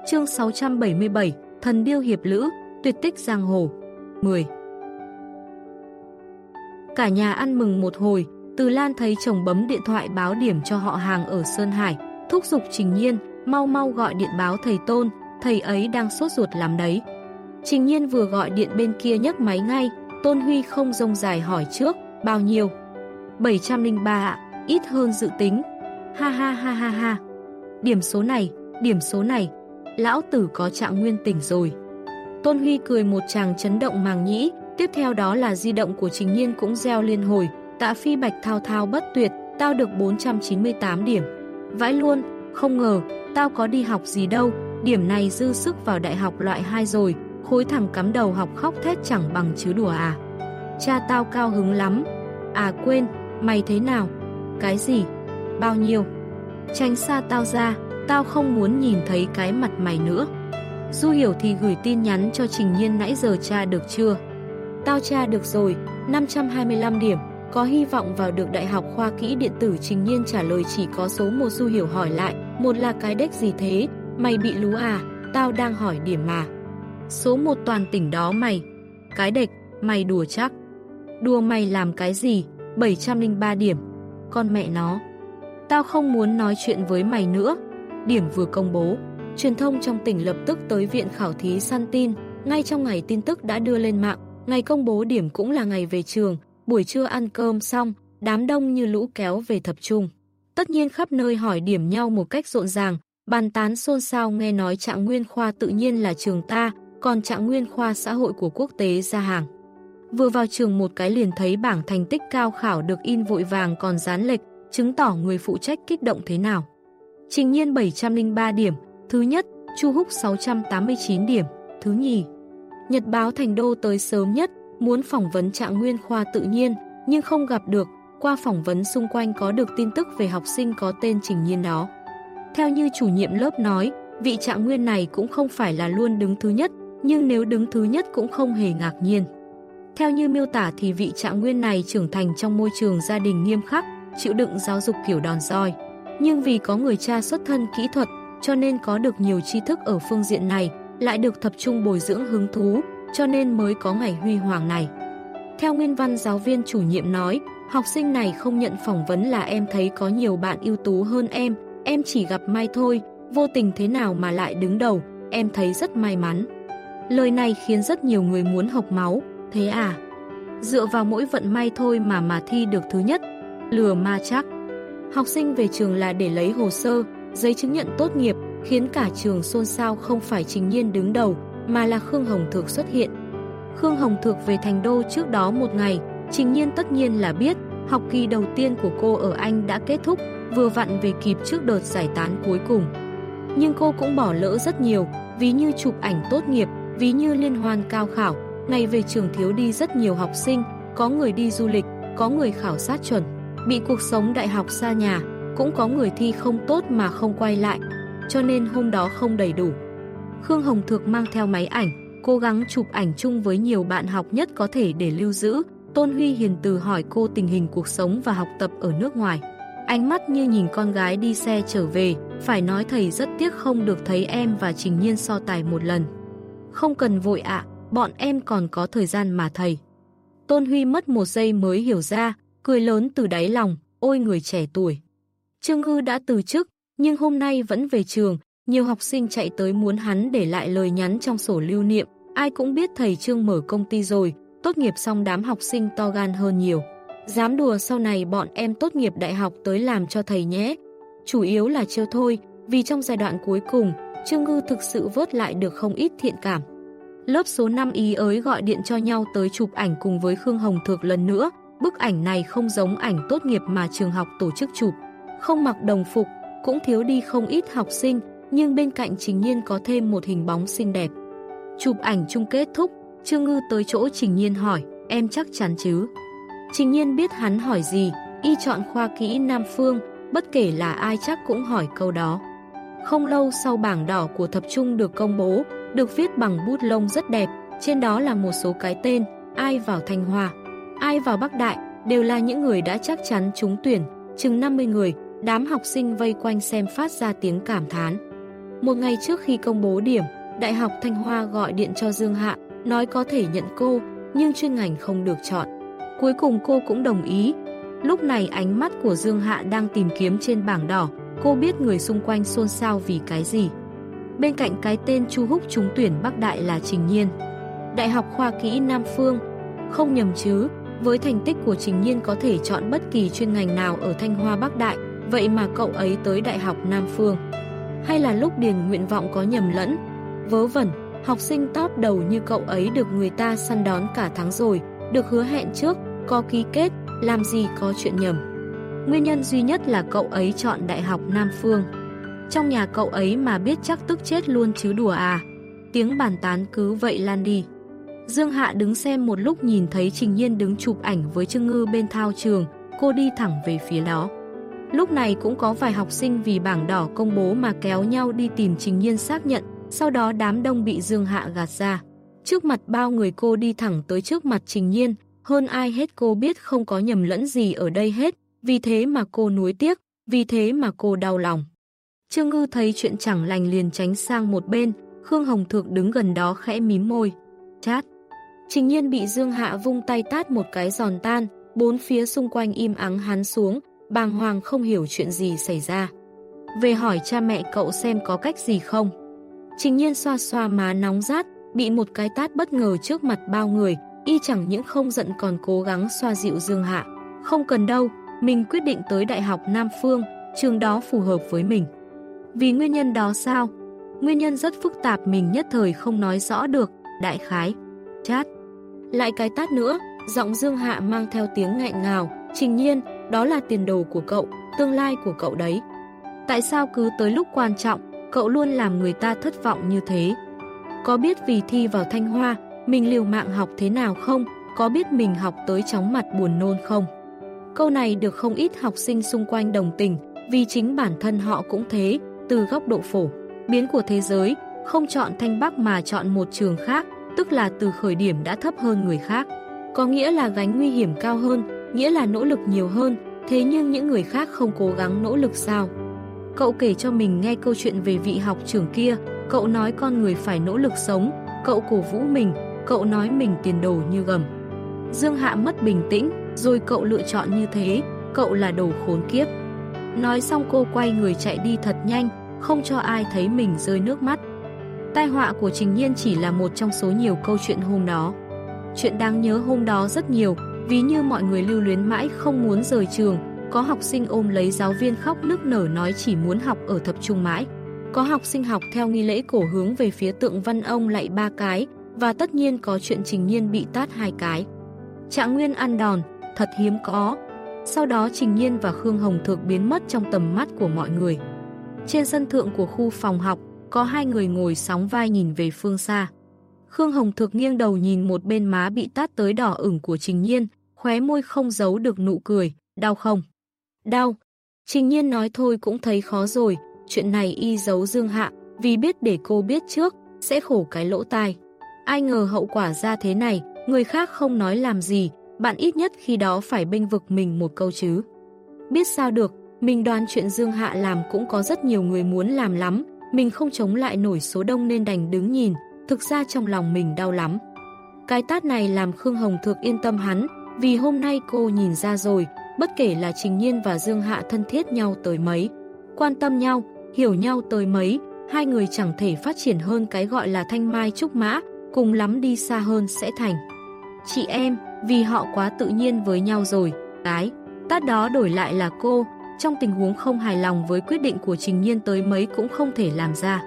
Chương 677 Thần điêu hiệp lữ, tuyệt tích giang hồ 10 Cả nhà ăn mừng một hồi, Từ Lan thấy chồng bấm điện thoại báo điểm cho họ hàng ở Sơn Hải, thúc giục Trình Nhiên, mau mau gọi điện báo thầy Tôn, thầy ấy đang sốt ruột làm đấy. Trình nhiên vừa gọi điện bên kia nhấc máy ngay, Tôn Huy không rông dài hỏi trước, bao nhiêu? 703 ạ, ít hơn dự tính. Ha ha ha ha ha. Điểm số này, điểm số này, lão tử có trạng nguyên tỉnh rồi. Tôn Huy cười một chàng chấn động màng nhĩ, tiếp theo đó là di động của Trình Nhiên cũng gieo liên hồi, tạ phi bạch thao thao bất tuyệt, tao được 498 điểm. Vãi luôn, không ngờ, tao có đi học gì đâu, điểm này dư sức vào đại học loại 2 rồi, khối thằng cắm đầu học khóc thét chẳng bằng chứ đùa à. Cha tao cao hứng lắm. À quên, mày thế nào? Cái gì? Bao nhiêu? Tránh xa tao ra, tao không muốn nhìn thấy cái mặt mày nữa. Du hiểu thì gửi tin nhắn cho Trình Nhiên nãy giờ tra được chưa? Tao tra được rồi, 525 điểm, có hy vọng vào được Đại học Khoa Kỹ Điện tử Trình Nhiên trả lời chỉ có số một Du hiểu hỏi lại, một là cái đếch gì thế, mày bị lú à, tao đang hỏi điểm mà. Số một toàn tỉnh đó mày. Cái đệch, mày đùa chắc. Đùa mày làm cái gì, 703 điểm. Con mẹ nó. Tao không muốn nói chuyện với mày nữa. Điểm vừa công bố. Truyền thông trong tỉnh lập tức tới viện khảo thí săn tin. Ngay trong ngày tin tức đã đưa lên mạng, ngày công bố điểm cũng là ngày về trường. Buổi trưa ăn cơm xong, đám đông như lũ kéo về tập trung. Tất nhiên khắp nơi hỏi điểm nhau một cách rộn ràng, bàn tán xôn xao nghe nói trạng nguyên khoa tự nhiên là trường ta, còn trạng nguyên khoa xã hội của quốc tế ra hàng. Vừa vào trường một cái liền thấy bảng thành tích cao khảo được in vội vàng còn dán lệch, chứng tỏ người phụ trách kích động thế nào. Trình nhiên 703 điểm, thứ nhất, Chu Húc 689 điểm, thứ nhì. Nhật báo Thành Đô tới sớm nhất, muốn phỏng vấn trạng nguyên khoa tự nhiên, nhưng không gặp được, qua phỏng vấn xung quanh có được tin tức về học sinh có tên Trình Nhiên đó. Theo như chủ nhiệm lớp nói, vị trạng nguyên này cũng không phải là luôn đứng thứ nhất, nhưng nếu đứng thứ nhất cũng không hề ngạc nhiên. Theo như miêu tả thì vị trạng nguyên này trưởng thành trong môi trường gia đình nghiêm khắc, chịu đựng giáo dục kiểu đòn roi. Nhưng vì có người cha xuất thân kỹ thuật, cho nên có được nhiều tri thức ở phương diện này, lại được tập trung bồi dưỡng hứng thú, cho nên mới có ngày huy hoàng này. Theo nguyên văn giáo viên chủ nhiệm nói, học sinh này không nhận phỏng vấn là em thấy có nhiều bạn ưu tú hơn em, em chỉ gặp may thôi, vô tình thế nào mà lại đứng đầu, em thấy rất may mắn. Lời này khiến rất nhiều người muốn học máu, thế à? Dựa vào mỗi vận may thôi mà mà thi được thứ nhất, lừa ma chắc. Học sinh về trường là để lấy hồ sơ, giấy chứng nhận tốt nghiệp, khiến cả trường xôn xao không phải Trình Nhiên đứng đầu, mà là Khương Hồng Thược xuất hiện. Khương Hồng Thược về thành đô trước đó một ngày, Trình Nhiên tất nhiên là biết, học kỳ đầu tiên của cô ở Anh đã kết thúc, vừa vặn về kịp trước đợt giải tán cuối cùng. Nhưng cô cũng bỏ lỡ rất nhiều, ví như chụp ảnh tốt nghiệp, ví như liên hoan cao khảo, ngày về trường thiếu đi rất nhiều học sinh, có người đi du lịch, có người khảo sát chuẩn, bị cuộc sống đại học xa nhà, cũng có người thi không tốt mà không quay lại, cho nên hôm đó không đầy đủ. Khương Hồng Thược mang theo máy ảnh, cố gắng chụp ảnh chung với nhiều bạn học nhất có thể để lưu giữ. Tôn Huy hiền từ hỏi cô tình hình cuộc sống và học tập ở nước ngoài. Ánh mắt như nhìn con gái đi xe trở về, phải nói thầy rất tiếc không được thấy em và Trình Nhiên so tài một lần. Không cần vội ạ, bọn em còn có thời gian mà thầy. Tôn Huy mất một giây mới hiểu ra, cười lớn từ đáy lòng, ôi người trẻ tuổi. Trương Ngư đã từ chức, nhưng hôm nay vẫn về trường, nhiều học sinh chạy tới muốn hắn để lại lời nhắn trong sổ lưu niệm, ai cũng biết thầy Trương mở công ty rồi, tốt nghiệp xong đám học sinh to gan hơn nhiều. Dám đùa sau này bọn em tốt nghiệp đại học tới làm cho thầy nhé. Chủ yếu là trêu thôi, vì trong giai đoạn cuối cùng, Trương Ngư thực sự vớt lại được không ít thiện cảm. Lớp số 5 ý ới gọi điện cho nhau tới chụp ảnh cùng với Khương Hồng Thược lần nữa. Bức ảnh này không giống ảnh tốt nghiệp mà trường học tổ chức chụp. Không mặc đồng phục, cũng thiếu đi không ít học sinh, nhưng bên cạnh Trình Nhiên có thêm một hình bóng xinh đẹp. Chụp ảnh chung kết thúc, Trương Ngư tới chỗ Trình Nhiên hỏi, em chắc chắn chứ? Trình Nhiên biết hắn hỏi gì, y chọn khoa kỹ Nam Phương, bất kể là ai chắc cũng hỏi câu đó. Không lâu sau bảng đỏ của thập trung được công bố, được viết bằng bút lông rất đẹp, trên đó là một số cái tên, ai vào Thanh hòa ai vào Bắc Đại, đều là những người đã chắc chắn trúng tuyển, chừng 50 người, đám học sinh vây quanh xem phát ra tiếng cảm thán. Một ngày trước khi công bố điểm, Đại học Thanh Hoa gọi điện cho Dương Hạ, nói có thể nhận cô, nhưng chuyên ngành không được chọn. Cuối cùng cô cũng đồng ý. Lúc này ánh mắt của Dương Hạ đang tìm kiếm trên bảng đỏ, cô biết người xung quanh xôn xao vì cái gì. Bên cạnh cái tên Chu Húc trúng tuyển Bắc Đại là Trình Nhiên. Đại học Khoa Kỹ Nam Phương, không nhầm chứ, với thành tích của Trình Nhiên có thể chọn bất kỳ chuyên ngành nào ở Thanh Hoa Bắc Đại, vậy mà cậu ấy tới Đại học Nam Phương. Hay là lúc điền nguyện vọng có nhầm lẫn? Vớ vẩn, học sinh top đầu như cậu ấy được người ta săn đón cả tháng rồi, được hứa hẹn trước, có ký kết, làm gì có chuyện nhầm. Nguyên nhân duy nhất là cậu ấy chọn Đại học Nam Phương. Trong nhà cậu ấy mà biết chắc tức chết luôn chứ đùa à. Tiếng bàn tán cứ vậy lan đi. Dương Hạ đứng xem một lúc nhìn thấy Trình Nhiên đứng chụp ảnh với Trương Ngư bên thao trường, cô đi thẳng về phía đó. Lúc này cũng có vài học sinh vì bảng đỏ công bố mà kéo nhau đi tìm Trình Nhiên xác nhận, sau đó đám đông bị Dương Hạ gạt ra. Trước mặt bao người cô đi thẳng tới trước mặt Trình Nhiên, hơn ai hết cô biết không có nhầm lẫn gì ở đây hết, vì thế mà cô nuối tiếc, vì thế mà cô đau lòng. Trương Ngư thấy chuyện chẳng lành liền tránh sang một bên, Khương Hồng Thược đứng gần đó khẽ mím môi. Chát! Trình nhiên bị Dương Hạ vung tay tát một cái giòn tan, bốn phía xung quanh im ắng hắn xuống, bàng hoàng không hiểu chuyện gì xảy ra. Về hỏi cha mẹ cậu xem có cách gì không. Trình nhiên xoa xoa má nóng rát, bị một cái tát bất ngờ trước mặt bao người, y chẳng những không giận còn cố gắng xoa dịu Dương Hạ. Không cần đâu, mình quyết định tới Đại học Nam Phương, trường đó phù hợp với mình. Vì nguyên nhân đó sao? Nguyên nhân rất phức tạp mình nhất thời không nói rõ được, đại khái. Chát. Lại cái tát nữa, giọng Dương Hạ mang theo tiếng ngẹn ngào, trình nhiên, đó là tiền đồ của cậu, tương lai của cậu đấy. Tại sao cứ tới lúc quan trọng, cậu luôn làm người ta thất vọng như thế? Có biết vì thi vào Thanh Hoa, mình liều mạng học thế nào không? Có biết mình học tới chóng mặt buồn nôn không? Câu này được không ít học sinh xung quanh đồng tình, vì chính bản thân họ cũng thế, từ góc độ phổ, biến của thế giới, không chọn Thanh Bắc mà chọn một trường khác, tức là từ khởi điểm đã thấp hơn người khác. Có nghĩa là gánh nguy hiểm cao hơn, nghĩa là nỗ lực nhiều hơn, thế nhưng những người khác không cố gắng nỗ lực sao? Cậu kể cho mình nghe câu chuyện về vị học trưởng kia, cậu nói con người phải nỗ lực sống, cậu cổ vũ mình, cậu nói mình tiền đồ như gầm. Dương Hạ mất bình tĩnh, rồi cậu lựa chọn như thế, cậu là đồ khốn kiếp. Nói xong cô quay người chạy đi thật nhanh, không cho ai thấy mình rơi nước mắt. Tai họa của Trình Nhiên chỉ là một trong số nhiều câu chuyện hôm đó. Chuyện đáng nhớ hôm đó rất nhiều, ví như mọi người lưu luyến mãi không muốn rời trường, có học sinh ôm lấy giáo viên khóc nức nở nói chỉ muốn học ở thập trung mãi. Có học sinh học theo nghi lễ cổ hướng về phía tượng văn ông lạy ba cái, và tất nhiên có chuyện Trình Nhiên bị tát hai cái. Trạng Nguyên ăn đòn, thật hiếm có. Sau đó Trình Nhiên và Khương Hồng Thược biến mất trong tầm mắt của mọi người. Trên sân thượng của khu phòng học, có hai người ngồi sóng vai nhìn về phương xa. Khương Hồng Thược nghiêng đầu nhìn một bên má bị tát tới đỏ ửng của Trình Nhiên, khóe môi không giấu được nụ cười, đau không? Đau. Trình Nhiên nói thôi cũng thấy khó rồi, chuyện này y giấu Dương Hạ, vì biết để cô biết trước, sẽ khổ cái lỗ tai. Ai ngờ hậu quả ra thế này, người khác không nói làm gì, bạn ít nhất khi đó phải bênh vực mình một câu chứ. Biết sao được, mình đoán chuyện Dương Hạ làm cũng có rất nhiều người muốn làm lắm, mình không chống lại nổi số đông nên đành đứng nhìn, thực ra trong lòng mình đau lắm. Cái tát này làm Khương Hồng Thược yên tâm hắn, vì hôm nay cô nhìn ra rồi, bất kể là Trình Nhiên và Dương Hạ thân thiết nhau tới mấy, quan tâm nhau, hiểu nhau tới mấy, hai người chẳng thể phát triển hơn cái gọi là thanh mai trúc mã, cùng lắm đi xa hơn sẽ thành. Chị em, vì họ quá tự nhiên với nhau rồi, cái, tát đó đổi lại là cô, trong tình huống không hài lòng với quyết định của Trình Nhiên tới mấy cũng không thể làm ra.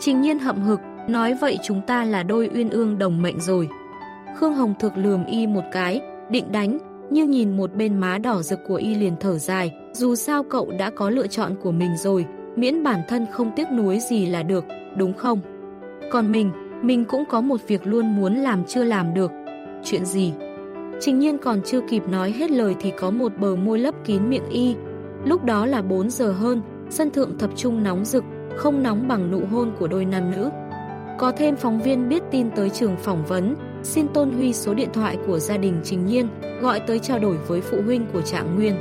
Trình Nhiên hậm hực, nói vậy chúng ta là đôi uyên ương đồng mệnh rồi. Khương Hồng thực lườm y một cái, định đánh, nhưng nhìn một bên má đỏ rực của y liền thở dài, dù sao cậu đã có lựa chọn của mình rồi, miễn bản thân không tiếc nuối gì là được, đúng không? Còn mình, mình cũng có một việc luôn muốn làm chưa làm được. Chuyện gì? Trình nhiên còn chưa kịp nói hết lời thì có một bờ môi lấp kín miệng y, Lúc đó là 4 giờ hơn, sân thượng tập trung nóng rực, không nóng bằng nụ hôn của đôi nam nữ. Có thêm phóng viên biết tin tới trường phỏng vấn, xin Tôn Huy số điện thoại của gia đình Trình Nhiên, gọi tới trao đổi với phụ huynh của Trạng Nguyên.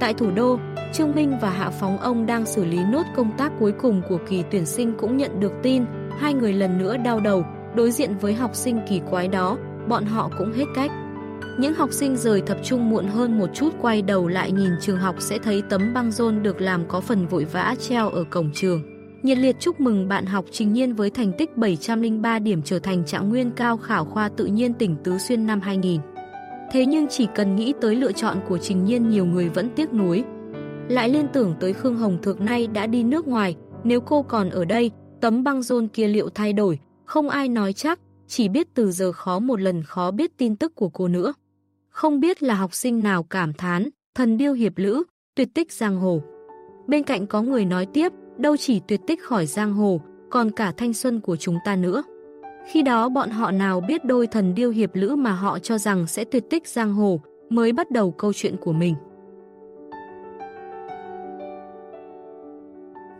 Tại thủ đô, Trương Minh và Hạ Phóng ông đang xử lý nốt công tác cuối cùng của kỳ tuyển sinh cũng nhận được tin, hai người lần nữa đau đầu, đối diện với học sinh kỳ quái đó, bọn họ cũng hết cách. Những học sinh rời tập trung muộn hơn một chút quay đầu lại nhìn trường học sẽ thấy tấm băng rôn được làm có phần vội vã treo ở cổng trường. Nhiệt liệt chúc mừng bạn học Trình Nhiên với thành tích 703 điểm trở thành trạng nguyên cao khảo khoa tự nhiên tỉnh Tứ Xuyên năm 2000. Thế nhưng chỉ cần nghĩ tới lựa chọn của Trình Nhiên nhiều người vẫn tiếc nuối. Lại liên tưởng tới Khương Hồng Thược nay đã đi nước ngoài, nếu cô còn ở đây, tấm băng rôn kia liệu thay đổi, không ai nói chắc, chỉ biết từ giờ khó một lần khó biết tin tức của cô nữa. Không biết là học sinh nào cảm thán, thần điêu hiệp lữ, tuyệt tích giang hồ. Bên cạnh có người nói tiếp, đâu chỉ tuyệt tích khỏi giang hồ, còn cả thanh xuân của chúng ta nữa. Khi đó bọn họ nào biết đôi thần điêu hiệp lữ mà họ cho rằng sẽ tuyệt tích giang hồ, mới bắt đầu câu chuyện của mình.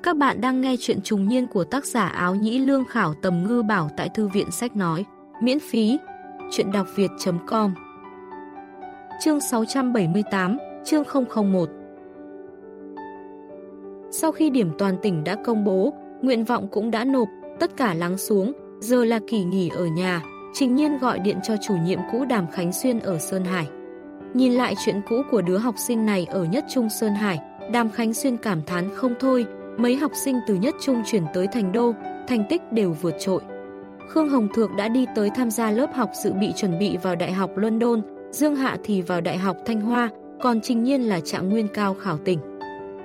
Các bạn đang nghe chuyện trùng niên của tác giả áo nhĩ lương khảo tầm ngư bảo tại thư viện sách nói, miễn phí, chuyện đọc việt.com Chương 678, chương 001 sau khi điểm toàn tỉnh đã công bố, nguyện vọng cũng đã nộp, tất cả lắng xuống, giờ là kỳ nghỉ ở nhà, Trình Nhiên gọi điện cho chủ nhiệm cũ Đàm Khánh Xuyên ở Sơn Hải. Nhìn lại chuyện cũ của đứa học sinh này ở Nhất Trung Sơn Hải, Đàm Khánh Xuyên cảm thán không thôi, mấy học sinh từ Nhất Trung chuyển tới Thành Đô, thành tích đều vượt trội. Khương Hồng Thược đã đi tới tham gia lớp học dự bị chuẩn bị vào Đại học London, Dương Hạ thì vào Đại học Thanh Hoa, còn Trình Nhiên là trạng nguyên cao khảo tỉnh.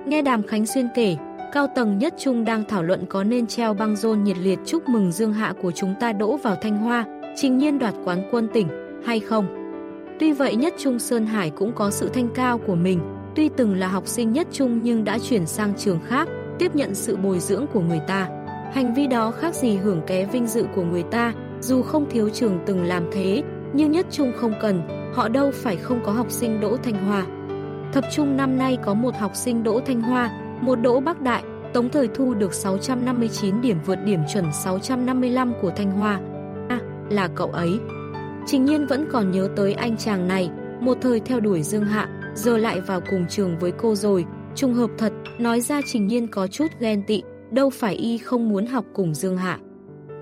Nghe Đàm Khánh Xuyên kể, cao tầng nhất trung đang thảo luận có nên treo băng rôn nhiệt liệt chúc mừng Dương Hạ của chúng ta đỗ vào Thanh Hoa, Trình Nhiên đoạt quán quân tỉnh, hay không? Tuy vậy nhất trung Sơn Hải cũng có sự thanh cao của mình, tuy từng là học sinh nhất trung nhưng đã chuyển sang trường khác, tiếp nhận sự bồi dưỡng của người ta. Hành vi đó khác gì hưởng ké vinh dự của người ta, dù không thiếu trường từng làm thế, nhưng nhất trung không cần, họ đâu phải không có học sinh đỗ Thanh Hoa. Thập trung năm nay có một học sinh đỗ Thanh Hoa, một đỗ Bắc Đại, Tống Thời Thu được 659 điểm vượt điểm chuẩn 655 của Thanh Hoa. À, là cậu ấy. Trình nhiên vẫn còn nhớ tới anh chàng này, một thời theo đuổi Dương Hạ, giờ lại vào cùng trường với cô rồi. Trùng hợp thật, nói ra Trình nhiên có chút ghen tị, đâu phải y không muốn học cùng Dương Hạ.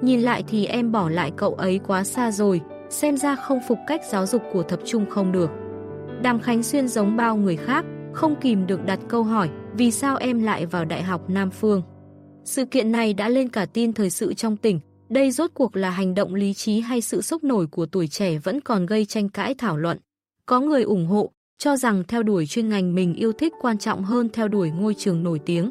Nhìn lại thì em bỏ lại cậu ấy quá xa rồi, xem ra không phục cách giáo dục của thập trung không được. Đàm Khánh Xuyên giống bao người khác, không kìm được đặt câu hỏi vì sao em lại vào Đại học Nam Phương. Sự kiện này đã lên cả tin thời sự trong tỉnh, đây rốt cuộc là hành động lý trí hay sự sốc nổi của tuổi trẻ vẫn còn gây tranh cãi thảo luận. Có người ủng hộ, cho rằng theo đuổi chuyên ngành mình yêu thích quan trọng hơn theo đuổi ngôi trường nổi tiếng.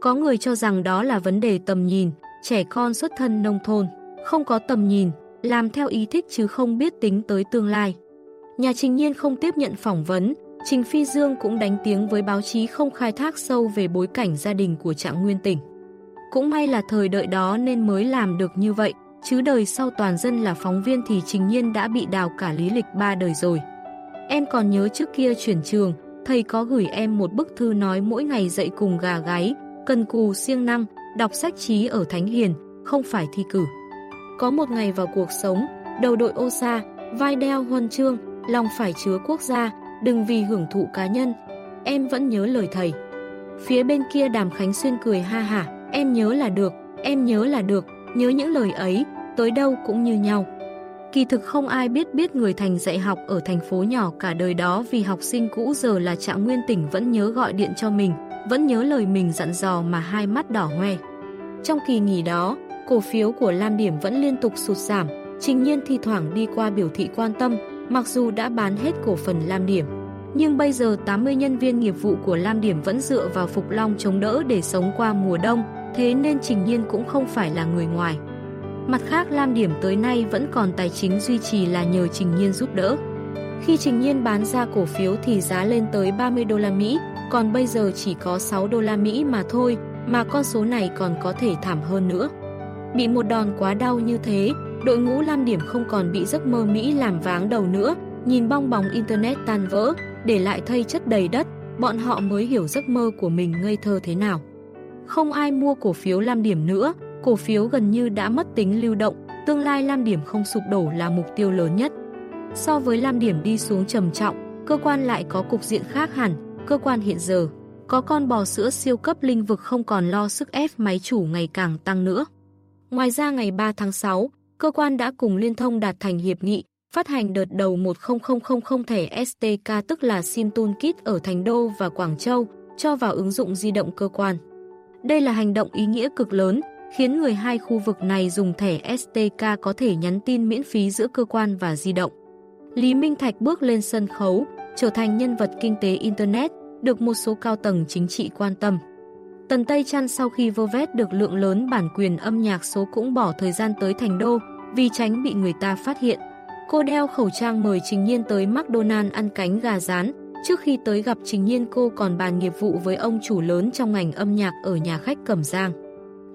Có người cho rằng đó là vấn đề tầm nhìn, trẻ con xuất thân nông thôn, không có tầm nhìn, làm theo ý thích chứ không biết tính tới tương lai. Nhà Trình Nhiên không tiếp nhận phỏng vấn, Trình Phi Dương cũng đánh tiếng với báo chí không khai thác sâu về bối cảnh gia đình của Trạng Nguyên Tỉnh. Cũng may là thời đợi đó nên mới làm được như vậy, chứ đời sau toàn dân là phóng viên thì Trình Nhiên đã bị đào cả lý lịch ba đời rồi. Em còn nhớ trước kia chuyển trường, thầy có gửi em một bức thư nói mỗi ngày dậy cùng gà gáy, cần cù siêng năng, đọc sách trí ở Thánh Hiền, không phải thi cử. Có một ngày vào cuộc sống, đầu đội ô sa, vai đeo huân chương, lòng phải chứa quốc gia, đừng vì hưởng thụ cá nhân. Em vẫn nhớ lời thầy. Phía bên kia đàm Khánh Xuyên cười ha hả, em nhớ là được, em nhớ là được, nhớ những lời ấy, tới đâu cũng như nhau. Kỳ thực không ai biết biết người thành dạy học ở thành phố nhỏ cả đời đó vì học sinh cũ giờ là trạng nguyên tỉnh vẫn nhớ gọi điện cho mình, vẫn nhớ lời mình dặn dò mà hai mắt đỏ hoe. Trong kỳ nghỉ đó, cổ phiếu của Lam Điểm vẫn liên tục sụt giảm, trình nhiên thi thoảng đi qua biểu thị quan tâm, mặc dù đã bán hết cổ phần Lam Điểm. Nhưng bây giờ 80 nhân viên nghiệp vụ của Lam Điểm vẫn dựa vào Phục Long chống đỡ để sống qua mùa đông, thế nên Trình Nhiên cũng không phải là người ngoài. Mặt khác Lam Điểm tới nay vẫn còn tài chính duy trì là nhờ Trình Nhiên giúp đỡ. Khi Trình Nhiên bán ra cổ phiếu thì giá lên tới 30 đô la Mỹ, còn bây giờ chỉ có 6 đô la Mỹ mà thôi, mà con số này còn có thể thảm hơn nữa. Bị một đòn quá đau như thế, đội ngũ Lam Điểm không còn bị giấc mơ Mỹ làm váng đầu nữa, nhìn bong bóng Internet tan vỡ, để lại thây chất đầy đất, bọn họ mới hiểu giấc mơ của mình ngây thơ thế nào. Không ai mua cổ phiếu Lam Điểm nữa, cổ phiếu gần như đã mất tính lưu động, tương lai Lam Điểm không sụp đổ là mục tiêu lớn nhất. So với Lam Điểm đi xuống trầm trọng, cơ quan lại có cục diện khác hẳn, cơ quan hiện giờ. Có con bò sữa siêu cấp linh vực không còn lo sức ép máy chủ ngày càng tăng nữa. Ngoài ra ngày 3 tháng 6, cơ quan đã cùng Liên thông đạt thành hiệp nghị, phát hành đợt đầu 10000 thẻ STK tức là SIM Toolkit ở Thành Đô và Quảng Châu, cho vào ứng dụng di động cơ quan. Đây là hành động ý nghĩa cực lớn, khiến người hai khu vực này dùng thẻ STK có thể nhắn tin miễn phí giữa cơ quan và di động. Lý Minh Thạch bước lên sân khấu, trở thành nhân vật kinh tế Internet, được một số cao tầng chính trị quan tâm. Tần Tây Trăn sau khi vơ vét được lượng lớn bản quyền âm nhạc số cũng bỏ thời gian tới thành đô, vì tránh bị người ta phát hiện. Cô đeo khẩu trang mời Trình Nhiên tới McDonald ăn cánh gà rán. Trước khi tới gặp Trình Nhiên cô còn bàn nghiệp vụ với ông chủ lớn trong ngành âm nhạc ở nhà khách Cẩm Giang.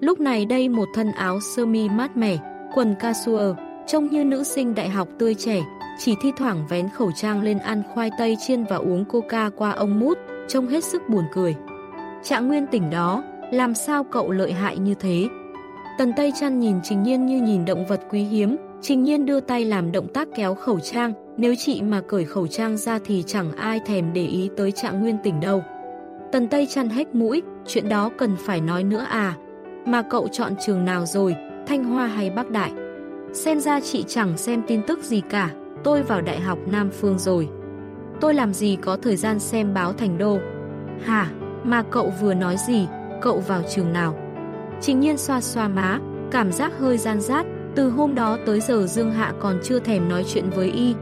Lúc này đây một thân áo sơ mi mát mẻ, quần casual, trông như nữ sinh đại học tươi trẻ, chỉ thi thoảng vén khẩu trang lên ăn khoai tây chiên và uống coca qua ông mút, trông hết sức buồn cười. Trạng nguyên tỉnh đó, làm sao cậu lợi hại như thế? Tần Tây Trăn nhìn Trình Nhiên như nhìn động vật quý hiếm, Trình Nhiên đưa tay làm động tác kéo khẩu trang, nếu chị mà cởi khẩu trang ra thì chẳng ai thèm để ý tới trạng nguyên tỉnh đâu. Tần Tây Trăn hét mũi, chuyện đó cần phải nói nữa à? Mà cậu chọn trường nào rồi, Thanh Hoa hay Bắc Đại? Xem ra chị chẳng xem tin tức gì cả, tôi vào Đại học Nam Phương rồi. Tôi làm gì có thời gian xem báo Thành Đô? Hả? Mà cậu vừa nói gì? Cậu vào trường nào? Trình nhiên xoa xoa má, cảm giác hơi gian rát, từ hôm đó tới giờ Dương Hạ còn chưa thèm nói chuyện với y.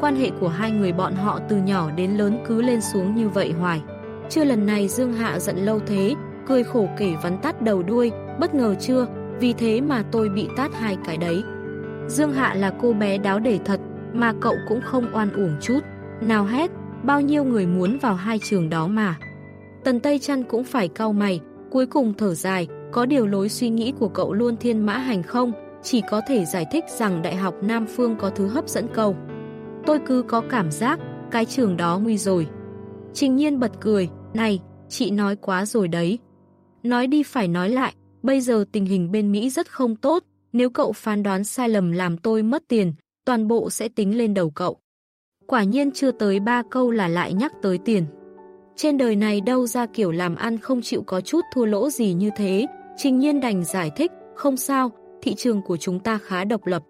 Quan hệ của hai người bọn họ từ nhỏ đến lớn cứ lên xuống như vậy hoài. Chưa lần này Dương Hạ giận lâu thế, cười khổ kể vắn tắt đầu đuôi, bất ngờ chưa, vì thế mà tôi bị tát hai cái đấy. Dương Hạ là cô bé đáo để thật, mà cậu cũng không oan uổng chút. Nào hết. bao nhiêu người muốn vào hai trường đó mà. Tần Tây Trăn cũng phải cau mày, cuối cùng thở dài, có điều lối suy nghĩ của cậu luôn thiên mã hành không, chỉ có thể giải thích rằng Đại học Nam Phương có thứ hấp dẫn cầu. Tôi cứ có cảm giác, cái trường đó nguy rồi. Trình nhiên bật cười, này, chị nói quá rồi đấy. Nói đi phải nói lại, bây giờ tình hình bên Mỹ rất không tốt, nếu cậu phán đoán sai lầm làm tôi mất tiền, toàn bộ sẽ tính lên đầu cậu. Quả nhiên chưa tới ba câu là lại nhắc tới tiền. Trên đời này đâu ra kiểu làm ăn không chịu có chút thua lỗ gì như thế, trình nhiên đành giải thích, không sao, thị trường của chúng ta khá độc lập.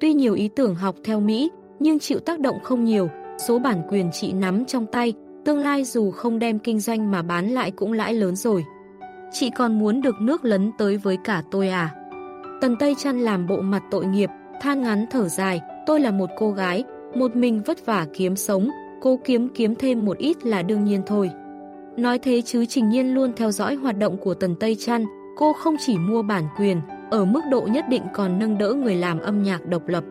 Tuy nhiều ý tưởng học theo Mỹ, nhưng chịu tác động không nhiều, số bản quyền chị nắm trong tay, tương lai dù không đem kinh doanh mà bán lại cũng lãi lớn rồi. Chị còn muốn được nước lấn tới với cả tôi à? Tần Tây Trăn làm bộ mặt tội nghiệp, than ngắn thở dài, tôi là một cô gái, một mình vất vả kiếm sống, Cô kiếm kiếm thêm một ít là đương nhiên thôi. Nói thế chứ Trình Nhiên luôn theo dõi hoạt động của Tần Tây Trăn, cô không chỉ mua bản quyền, ở mức độ nhất định còn nâng đỡ người làm âm nhạc độc lập.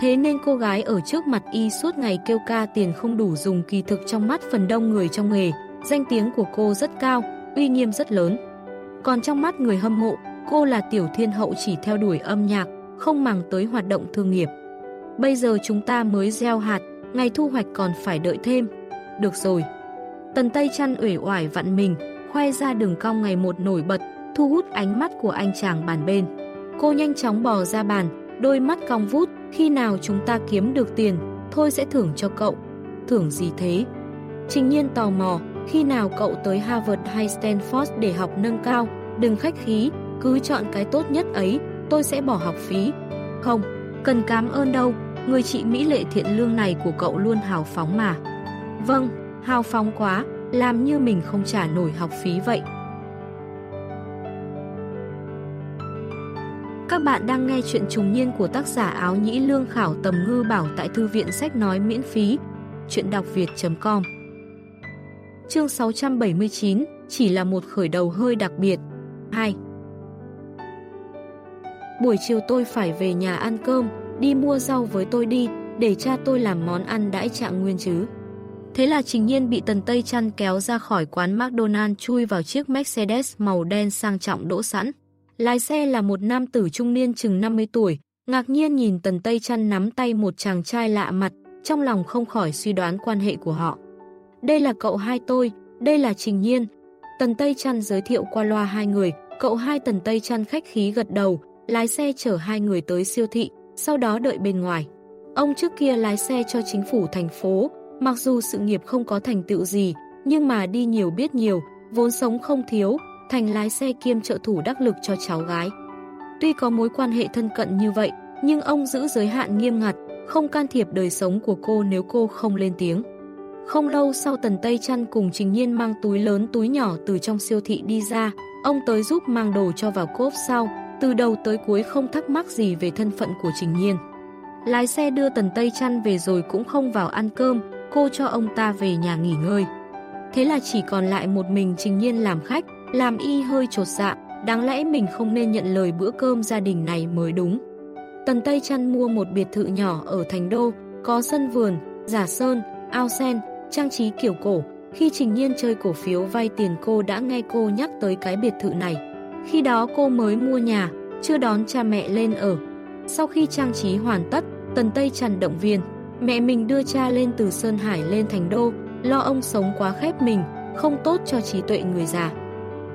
Thế nên cô gái ở trước mặt y suốt ngày kêu ca tiền không đủ dùng kỳ thực trong mắt phần đông người trong nghề, danh tiếng của cô rất cao, uy nghiêm rất lớn. Còn trong mắt người hâm mộ, cô là tiểu thiên hậu chỉ theo đuổi âm nhạc, không màng tới hoạt động thương nghiệp. Bây giờ chúng ta mới gieo hạt, ngày thu hoạch còn phải đợi thêm. Được rồi. Tần Tây chăn uể oải vặn mình, khoe ra đường cong ngày một nổi bật, thu hút ánh mắt của anh chàng bàn bên. Cô nhanh chóng bò ra bàn, đôi mắt cong vút, khi nào chúng ta kiếm được tiền, thôi sẽ thưởng cho cậu. Thưởng gì thế? Trình nhiên tò mò, khi nào cậu tới Harvard hay Stanford để học nâng cao, đừng khách khí, cứ chọn cái tốt nhất ấy, tôi sẽ bỏ học phí. Không, cần cảm ơn đâu, người chị Mỹ lệ thiện lương này của cậu luôn hào phóng mà. Vâng, hào phóng quá, làm như mình không trả nổi học phí vậy. Các bạn đang nghe chuyện trùng niên của tác giả áo nhĩ lương khảo tầm ngư bảo tại thư viện sách nói miễn phí. Chuyện đọc việt.com Chương 679 Chỉ là một khởi đầu hơi đặc biệt 2 Buổi chiều tôi phải về nhà ăn cơm, đi mua rau với tôi đi, để cha tôi làm món ăn đãi trạng nguyên chứ. Thế là Trình Nhiên bị Tần Tây chăn kéo ra khỏi quán McDonald chui vào chiếc Mercedes màu đen sang trọng đỗ sẵn. Lái xe là một nam tử trung niên chừng 50 tuổi, ngạc nhiên nhìn Tần Tây chăn nắm tay một chàng trai lạ mặt, trong lòng không khỏi suy đoán quan hệ của họ. Đây là cậu hai tôi, đây là Trình Nhiên. Tần Tây chăn giới thiệu qua loa hai người, cậu hai Tần Tây chăn khách khí gật đầu, lái xe chở hai người tới siêu thị, sau đó đợi bên ngoài. Ông trước kia lái xe cho chính phủ thành phố, mặc dù sự nghiệp không có thành tựu gì, nhưng mà đi nhiều biết nhiều, vốn sống không thiếu, thành lái xe kiêm trợ thủ đắc lực cho cháu gái. Tuy có mối quan hệ thân cận như vậy, nhưng ông giữ giới hạn nghiêm ngặt, không can thiệp đời sống của cô nếu cô không lên tiếng. Không lâu sau Tần Tây Trăn cùng Trình Nhiên mang túi lớn túi nhỏ từ trong siêu thị đi ra, ông tới giúp mang đồ cho vào cốp sau, từ đầu tới cuối không thắc mắc gì về thân phận của Trình Nhiên. Lái xe đưa Tần Tây Trăn về rồi cũng không vào ăn cơm, cô cho ông ta về nhà nghỉ ngơi. Thế là chỉ còn lại một mình Trình Nhiên làm khách, làm y hơi trột dạ, đáng lẽ mình không nên nhận lời bữa cơm gia đình này mới đúng. Tần Tây Trăn mua một biệt thự nhỏ ở Thành Đô, có sân vườn, giả sơn, ao sen, trang trí kiểu cổ. Khi Trình Nhiên chơi cổ phiếu vay tiền cô đã nghe cô nhắc tới cái biệt thự này. Khi đó cô mới mua nhà, chưa đón cha mẹ lên ở. Sau khi trang trí hoàn tất, Tần Tây Trần động viên. Mẹ mình đưa cha lên từ Sơn Hải lên Thành Đô, lo ông sống quá khép mình, không tốt cho trí tuệ người già.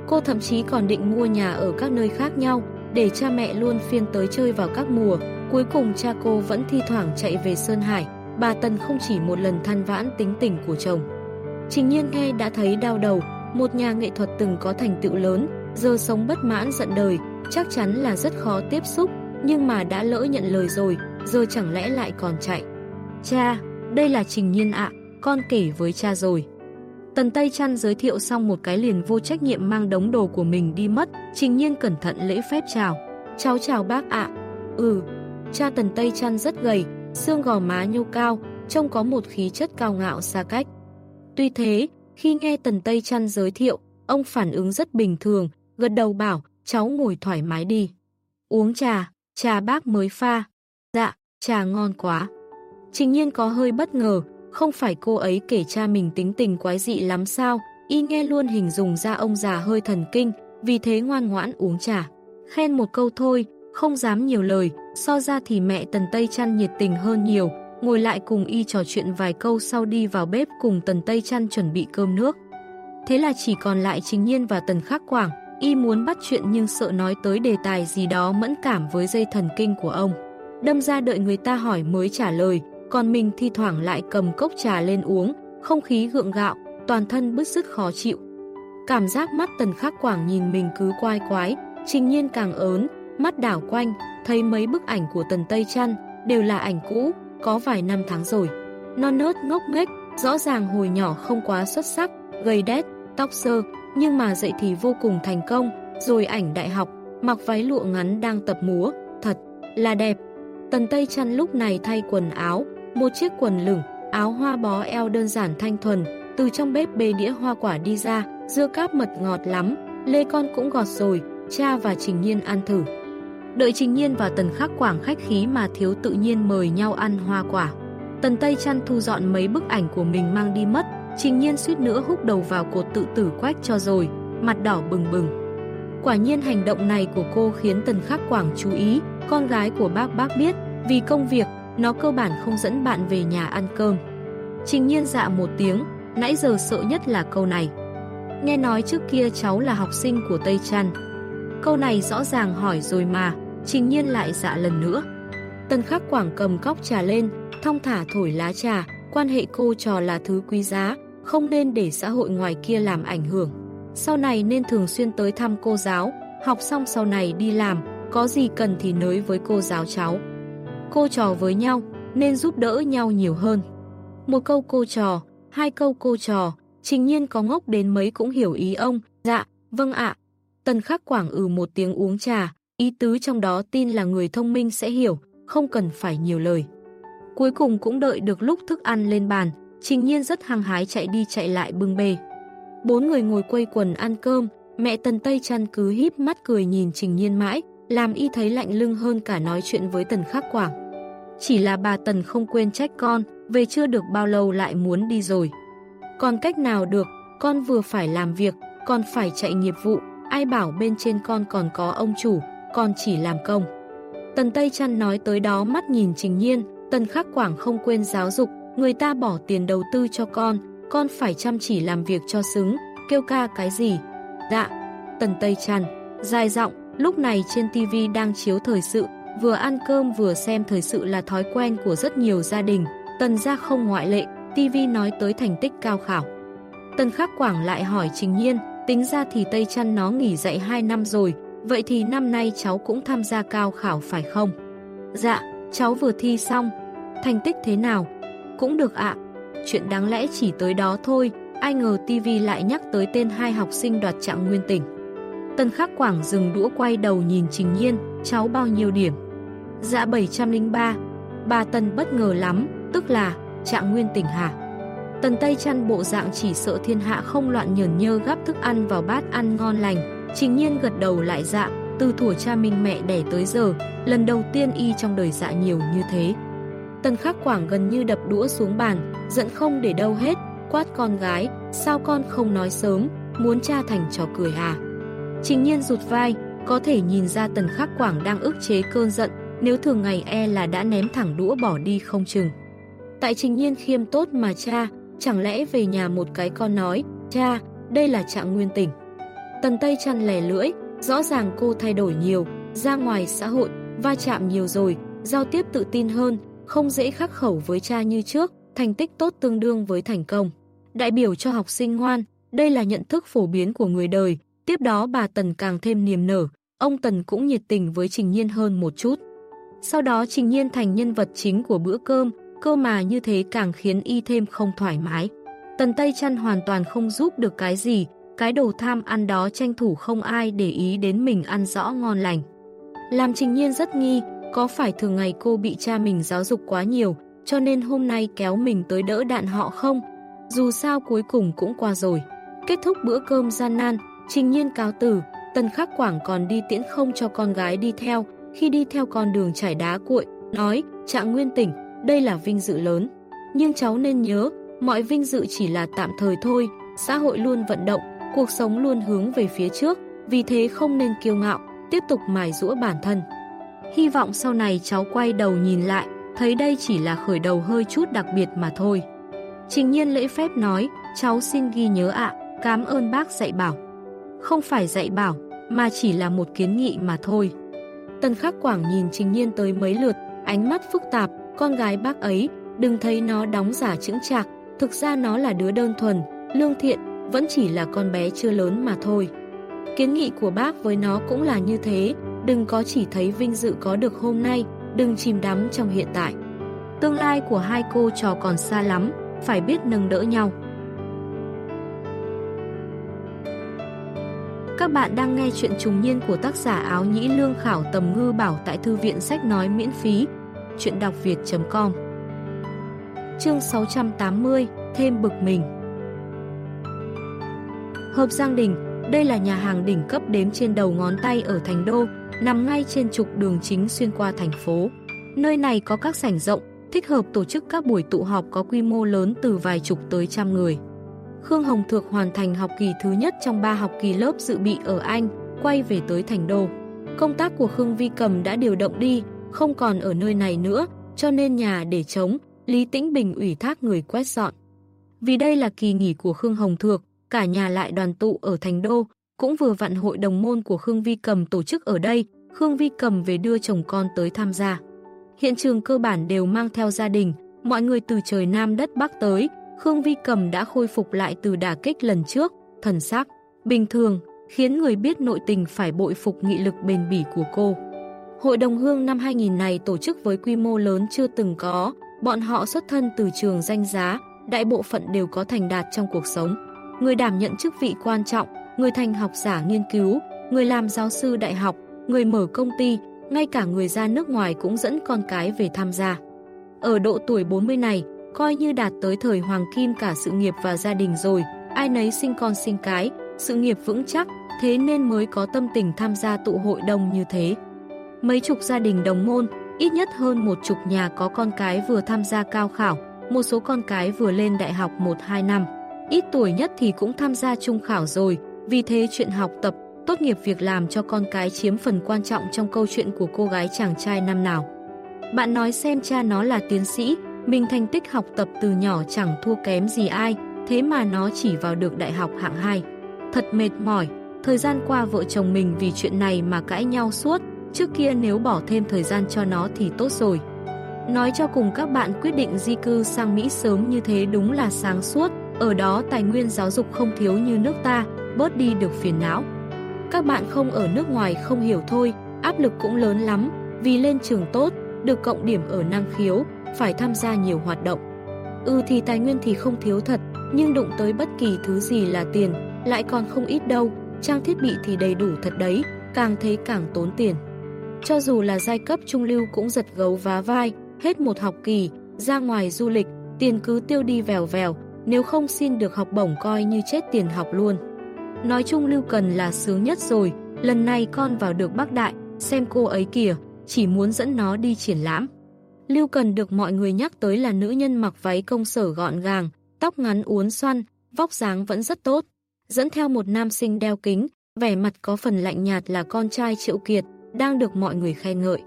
Cô thậm chí còn định mua nhà ở các nơi khác nhau, để cha mẹ luôn phiên tới chơi vào các mùa. Cuối cùng cha cô vẫn thi thoảng chạy về Sơn Hải, bà Tần không chỉ một lần than vãn tính tình của chồng. Trình nhiên nghe đã thấy đau đầu, một nhà nghệ thuật từng có thành tựu lớn, giờ sống bất mãn giận đời, chắc chắn là rất khó tiếp xúc, nhưng mà đã lỡ nhận lời rồi, giờ chẳng lẽ lại còn chạy. Cha, đây là Trình Nhiên ạ, con kể với cha rồi. Tần Tây Trăn giới thiệu xong một cái liền vô trách nhiệm mang đống đồ của mình đi mất, Trình Nhiên cẩn thận lễ phép chào. Cháu chào bác ạ. Ừ, cha Tần Tây Trăn rất gầy, xương gò má nhô cao, trông có một khí chất cao ngạo xa cách. Tuy thế, khi nghe Tần Tây Trăn giới thiệu, ông phản ứng rất bình thường, gật đầu bảo, cháu ngồi thoải mái đi. Uống trà, trà bác mới pha. Dạ, trà ngon quá. Trình nhiên có hơi bất ngờ, không phải cô ấy kể cha mình tính tình quái dị lắm sao, y nghe luôn hình dung ra ông già hơi thần kinh, vì thế ngoan ngoãn uống trà. Khen một câu thôi, không dám nhiều lời, so ra thì mẹ Tần Tây Trăn nhiệt tình hơn nhiều, ngồi lại cùng y trò chuyện vài câu sau đi vào bếp cùng Tần Tây Trăn chuẩn bị cơm nước. Thế là chỉ còn lại Trình Nhiên và Tần Khắc Quảng, y muốn bắt chuyện nhưng sợ nói tới đề tài gì đó mẫn cảm với dây thần kinh của ông. Đâm ra đợi người ta hỏi mới trả lời, còn mình thi thoảng lại cầm cốc trà lên uống, không khí gượng gạo, toàn thân bứt rứt khó chịu. Cảm giác mắt Tần Khắc Quảng nhìn mình cứ quai quái, Trình Nhiên càng ớn, mắt đảo quanh, thấy mấy bức ảnh của Tần Tây Trăn đều là ảnh cũ, có vài năm tháng rồi. Non nớt ngốc nghếch, rõ ràng hồi nhỏ không quá xuất sắc, gầy đét, tóc sơ, nhưng mà dậy thì vô cùng thành công, rồi ảnh đại học, mặc váy lụa ngắn đang tập múa, thật là đẹp. Tần Tây Trăn lúc này thay quần áo, một chiếc quần lửng, áo hoa bó eo đơn giản thanh thuần, từ trong bếp bê đĩa hoa quả đi ra, dưa cáp mật ngọt lắm, lê con cũng gọt rồi, cha và Trình Nhiên ăn thử. Đợi Trình Nhiên và Tần Khắc Quảng khách khí mà thiếu tự nhiên mời nhau ăn hoa quả. Tần Tây Trăn thu dọn mấy bức ảnh của mình mang đi mất, Trình Nhiên suýt nữa húc đầu vào cột tự tử quách cho rồi, mặt đỏ bừng bừng. Quả nhiên hành động này của cô khiến Tần Khắc Quảng chú ý, con gái của bác bác biết, vì công việc, nó cơ bản không dẫn bạn về nhà ăn cơm. Trình Nhiên dạ một tiếng, nãy giờ sợ nhất là câu này. Nghe nói trước kia cháu là học sinh của Tây Trăn. Câu này rõ ràng hỏi rồi mà, Trình Nhiên lại dạ lần nữa. Tần Khắc Quảng cầm cốc trà lên, thong thả thổi lá trà, quan hệ cô trò là thứ quý giá, không nên để xã hội ngoài kia làm ảnh hưởng. Sau này nên thường xuyên tới thăm cô giáo, học xong sau này đi làm, có gì cần thì nới với cô giáo cháu. Cô trò với nhau, nên giúp đỡ nhau nhiều hơn. Một câu cô trò, hai câu cô trò, trình nhiên có ngốc đến mấy cũng hiểu ý ông, dạ, vâng ạ. Tần khắc quảng ừ một tiếng uống trà, ý tứ trong đó tin là người thông minh sẽ hiểu, không cần phải nhiều lời. Cuối cùng cũng đợi được lúc thức ăn lên bàn, Trình Nhiên rất hăng hái chạy đi chạy lại bưng bê. Bốn người ngồi quây quần ăn cơm, mẹ Tần Tây chăn cứ híp mắt cười nhìn Trình Nhiên mãi, làm y thấy lạnh lưng hơn cả nói chuyện với Tần Khắc Quảng. Chỉ là bà Tần không quên trách con, về chưa được bao lâu lại muốn đi rồi. Còn cách nào được, con vừa phải làm việc, còn phải chạy nghiệp vụ, ai bảo bên trên con còn có ông chủ, con chỉ làm công. Tần Tây Trăn nói tới đó mắt nhìn Trình Nhiên, Tần Khắc Quảng không quên giáo dục, người ta bỏ tiền đầu tư cho con, con phải chăm chỉ làm việc cho xứng, kêu ca cái gì? Dạ, Tần Tây Tràn, dài giọng, lúc này trên TV đang chiếu thời sự, vừa ăn cơm vừa xem thời sự là thói quen của rất nhiều gia đình, Tần gia không ngoại lệ, TV nói tới thành tích cao khảo. Tần Khắc Quảng lại hỏi Trình Nhiên, tính ra thì Tây Trăn nó nghỉ dạy 2 năm rồi, vậy thì năm nay cháu cũng tham gia cao khảo phải không? Dạ, cháu vừa thi xong. Thành tích thế nào? Cũng được ạ. Chuyện đáng lẽ chỉ tới đó thôi, ai ngờ TV lại nhắc tới tên hai học sinh đoạt trạng nguyên tỉnh. Tân Khắc Quảng dừng đũa quay đầu nhìn Trình Nhiên, cháu bao nhiêu điểm? Dạ 703. Bà Tân bất ngờ lắm, tức là trạng nguyên tỉnh hả? Tần Tây chăn bộ dạng chỉ sợ thiên hạ không loạn nhờn nhơ gắp thức ăn vào bát ăn ngon lành. Trình nhiên gật đầu lại dạ, từ thủa cha mình mẹ đẻ tới giờ, lần đầu tiên y trong đời dạ nhiều như thế. Tần khắc quảng gần như đập đũa xuống bàn, giận không để đâu hết, quát con gái, sao con không nói sớm, muốn cha thành trò cười à. Trình nhiên rụt vai, có thể nhìn ra tần khắc quảng đang ức chế cơn giận, nếu thường ngày e là đã ném thẳng đũa bỏ đi không chừng. Tại trình nhiên khiêm tốt mà cha, chẳng lẽ về nhà một cái con nói, cha, đây là trạng nguyên tình. Tần Tây chăn lẻ lưỡi, rõ ràng cô thay đổi nhiều, ra ngoài xã hội, va chạm nhiều rồi, giao tiếp tự tin hơn, không dễ khắc khẩu với cha như trước, thành tích tốt tương đương với thành công. Đại biểu cho học sinh ngoan, đây là nhận thức phổ biến của người đời, tiếp đó bà Tần càng thêm niềm nở, ông Tần cũng nhiệt tình với Trình Nhiên hơn một chút. Sau đó Trình Nhiên thành nhân vật chính của bữa cơm, cơ mà như thế càng khiến y thêm không thoải mái. Tần Tây Chăn hoàn toàn không giúp được cái gì, cái đồ tham ăn đó tranh thủ không ai để ý đến mình ăn rõ ngon lành. Làm Trình Nhiên rất nghi, có phải thường ngày cô bị cha mình giáo dục quá nhiều, cho nên hôm nay kéo mình tới đỡ đạn họ không? Dù sao cuối cùng cũng qua rồi. Kết thúc bữa cơm gian nan, Trình Nhiên cáo từ, Tần Khắc Quảng còn đi tiễn không cho con gái đi theo, khi đi theo con đường trải đá cuội, nói, trạng nguyên tỉnh, đây là vinh dự lớn. Nhưng cháu nên nhớ, mọi vinh dự chỉ là tạm thời thôi, xã hội luôn vận động, cuộc sống luôn hướng về phía trước, vì thế không nên kiêu ngạo, tiếp tục mài rũa bản thân. Hy vọng sau này cháu quay đầu nhìn lại, thấy đây chỉ là khởi đầu hơi chút đặc biệt mà thôi. Trình nhiên lễ phép nói, cháu xin ghi nhớ ạ, cảm ơn bác dạy bảo. Không phải dạy bảo, mà chỉ là một kiến nghị mà thôi. Tần Khắc Quảng nhìn Trình Nhiên tới mấy lượt, ánh mắt phức tạp, con gái bác ấy, đừng thấy nó đóng giả chững chạc, thực ra nó là đứa đơn thuần, lương thiện, vẫn chỉ là con bé chưa lớn mà thôi. Kiến nghị của bác với nó cũng là như thế, đừng có chỉ thấy vinh dự có được hôm nay, đừng chìm đắm trong hiện tại. Tương lai của hai cô trò còn xa lắm, phải biết nâng đỡ nhau. Các bạn đang nghe chuyện trùng niên của tác giả áo nhĩ lương khảo tầm ngư bảo tại thư viện sách nói miễn phí. Chuyện đọc việt.com Chương 680 Thêm bực mình Hợp Giang Đình Đây là nhà hàng đỉnh cấp đếm trên đầu ngón tay ở Thành Đô, nằm ngay trên trục đường chính xuyên qua thành phố. Nơi này có các sảnh rộng, thích hợp tổ chức các buổi tụ họp có quy mô lớn từ vài chục tới trăm người. Khương Hồng Thược hoàn thành học kỳ thứ nhất trong 3 học kỳ lớp dự bị ở Anh, quay về tới Thành Đô. Công tác của Khương Vi Cầm đã điều động đi, không còn ở nơi này nữa, cho nên nhà để trống, Lý Tĩnh Bình ủy thác người quét dọn. Vì đây là kỳ nghỉ của Khương Hồng Thược, cả nhà lại đoàn tụ ở Thành Đô, cũng vừa vặn hội đồng môn của Khương Vi Cầm tổ chức ở đây, Khương Vi Cầm về đưa chồng con tới tham gia. Hiện trường cơ bản đều mang theo gia đình, mọi người từ trời Nam đất Bắc tới, Khương Vi Cầm đã khôi phục lại từ đả kích lần trước, thần sắc, bình thường, khiến người biết nội tình phải bội phục nghị lực bền bỉ của cô. Hội đồng hương năm 2000 này tổ chức với quy mô lớn chưa từng có, bọn họ xuất thân từ trường danh giá, đại bộ phận đều có thành đạt trong cuộc sống. Người đảm nhận chức vị quan trọng, người thành học giả nghiên cứu, người làm giáo sư đại học, người mở công ty, ngay cả người ra nước ngoài cũng dẫn con cái về tham gia. Ở độ tuổi 40 này, coi như đạt tới thời hoàng kim cả sự nghiệp và gia đình rồi, ai nấy sinh con sinh cái, sự nghiệp vững chắc, thế nên mới có tâm tình tham gia tụ hội đông như thế. Mấy chục gia đình đồng môn, ít nhất hơn một chục nhà có con cái vừa tham gia cao khảo, một số con cái vừa lên đại học 1-2 năm. Ít tuổi nhất thì cũng tham gia trung khảo rồi, vì thế chuyện học tập, tốt nghiệp việc làm cho con cái chiếm phần quan trọng trong câu chuyện của cô gái chàng trai năm nào. Bạn nói xem cha nó là tiến sĩ, mình thành tích học tập từ nhỏ chẳng thua kém gì ai, thế mà nó chỉ vào được đại học hạng 2. Thật mệt mỏi, thời gian qua vợ chồng mình vì chuyện này mà cãi nhau suốt, trước kia nếu bỏ thêm thời gian cho nó thì tốt rồi. Nói cho cùng các bạn quyết định di cư sang Mỹ sớm như thế đúng là sáng suốt, ở đó tài nguyên giáo dục không thiếu như nước ta, bớt đi được phiền não. Các bạn không ở nước ngoài không hiểu thôi, áp lực cũng lớn lắm, vì lên trường tốt, được cộng điểm ở năng khiếu, phải tham gia nhiều hoạt động. Ừ thì tài nguyên thì không thiếu thật, nhưng đụng tới bất kỳ thứ gì là tiền, lại còn không ít đâu, trang thiết bị thì đầy đủ thật đấy, càng thấy càng tốn tiền. Cho dù là giai cấp trung lưu cũng giật gấu vá vai, hết một học kỳ, ra ngoài du lịch, tiền cứ tiêu đi vèo vèo, nếu không xin được học bổng coi như chết tiền học luôn. Nói chung Lưu Cần là sướng nhất rồi, lần này con vào được Bắc Đại, xem cô ấy kìa, chỉ muốn dẫn nó đi triển lãm. Lưu Cần được mọi người nhắc tới là nữ nhân mặc váy công sở gọn gàng, tóc ngắn uốn xoăn, vóc dáng vẫn rất tốt. Dẫn theo một nam sinh đeo kính, vẻ mặt có phần lạnh nhạt là con trai Triệu Kiệt, đang được mọi người khen ngợi.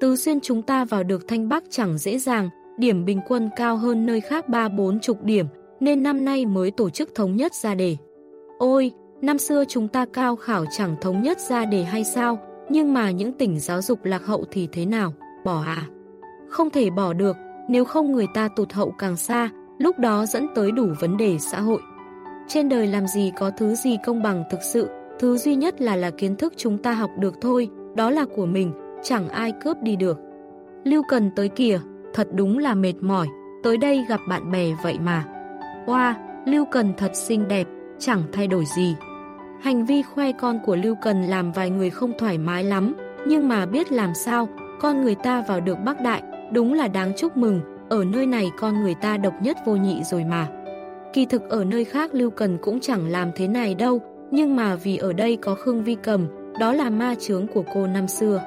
Từ xuyên chúng ta vào được Thanh Bắc chẳng dễ dàng, điểm bình quân cao hơn nơi khác ba bốn chục điểm, nên năm nay mới tổ chức thống nhất ra đề. Ôi, năm xưa chúng ta cao khảo chẳng thống nhất ra đề hay sao, nhưng mà những tỉnh giáo dục lạc hậu thì thế nào, bỏ à? Không thể bỏ được, nếu không người ta tụt hậu càng xa, lúc đó dẫn tới đủ vấn đề xã hội. Trên đời làm gì có thứ gì công bằng thực sự, thứ duy nhất là là kiến thức chúng ta học được thôi, đó là của mình, chẳng ai cướp đi được. Lưu Cần tới kìa, thật đúng là mệt mỏi, tới đây gặp bạn bè vậy mà. Wow, Lưu Cần thật xinh đẹp, chẳng thay đổi gì. Hành vi khoe con của Lưu Cần làm vài người không thoải mái lắm, nhưng mà biết làm sao, con người ta vào được Bắc Đại, đúng là đáng chúc mừng, ở nơi này con người ta độc nhất vô nhị rồi mà. Kỳ thực ở nơi khác Lưu Cần cũng chẳng làm thế này đâu, nhưng mà vì ở đây có Khương Vi Cầm, đó là ma chướng của cô năm xưa.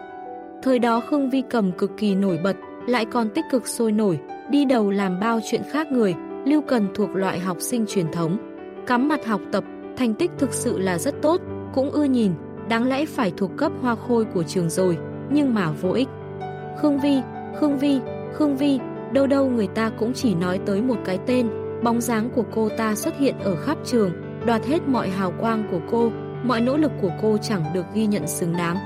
Thời đó Khương Vi Cầm cực kỳ nổi bật, lại còn tích cực sôi nổi, đi đầu làm bao chuyện khác người, Lưu Cần thuộc loại học sinh truyền thống. Cắm mặt học tập, thành tích thực sự là rất tốt, cũng ưa nhìn, đáng lẽ phải thuộc cấp hoa khôi của trường rồi, nhưng mà vô ích. Khương Vi, Khương Vi, Khương Vi, đâu đâu người ta cũng chỉ nói tới một cái tên, bóng dáng của cô ta xuất hiện ở khắp trường, đoạt hết mọi hào quang của cô, mọi nỗ lực của cô chẳng được ghi nhận xứng đáng.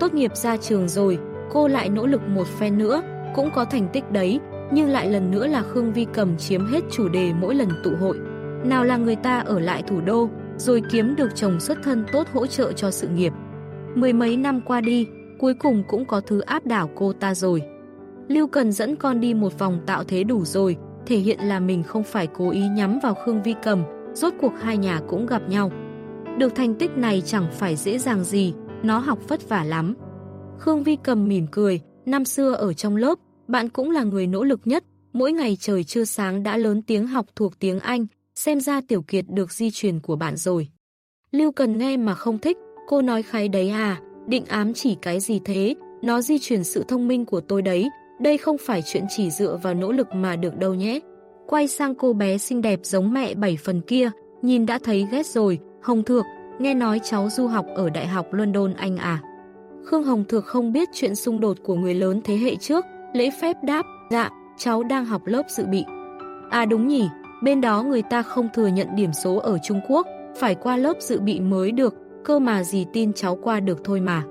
Tốt nghiệp ra trường rồi, cô lại nỗ lực một phen nữa, cũng có thành tích đấy, nhưng lại lần nữa là Khương Vi Cầm chiếm hết chủ đề mỗi lần tụ hội. Nào là người ta ở lại thủ đô, rồi kiếm được chồng xuất thân tốt hỗ trợ cho sự nghiệp. Mười mấy năm qua đi, cuối cùng cũng có thứ áp đảo cô ta rồi. Lưu Cần dẫn con đi một vòng tạo thế đủ rồi, thể hiện là mình không phải cố ý nhắm vào Khương Vi Cầm, rốt cuộc hai nhà cũng gặp nhau. Được thành tích này chẳng phải dễ dàng gì, nó học vất vả lắm. Khương Vi Cầm mỉm cười, năm xưa ở trong lớp, bạn cũng là người nỗ lực nhất, mỗi ngày trời chưa sáng đã lớn tiếng học thuộc tiếng Anh, xem ra Tiểu Kiệt được di truyền của bạn rồi. Lưu Cần nghe mà không thích, cô nói kháy đấy à, định ám chỉ cái gì thế, nó di truyền sự thông minh của tôi đấy, đây không phải chuyện chỉ dựa vào nỗ lực mà được đâu nhé. Quay sang cô bé xinh đẹp giống mẹ bảy phần kia, nhìn đã thấy ghét rồi, Hồng Thược, nghe nói cháu du học ở Đại học London Anh à. Khương Hồng Thược không biết chuyện xung đột của người lớn thế hệ trước, lễ phép đáp, dạ, cháu đang học lớp dự bị. À đúng nhỉ, bên đó người ta không thừa nhận điểm số ở Trung Quốc, phải qua lớp dự bị mới được, cơ mà gì tin cháu qua được thôi mà.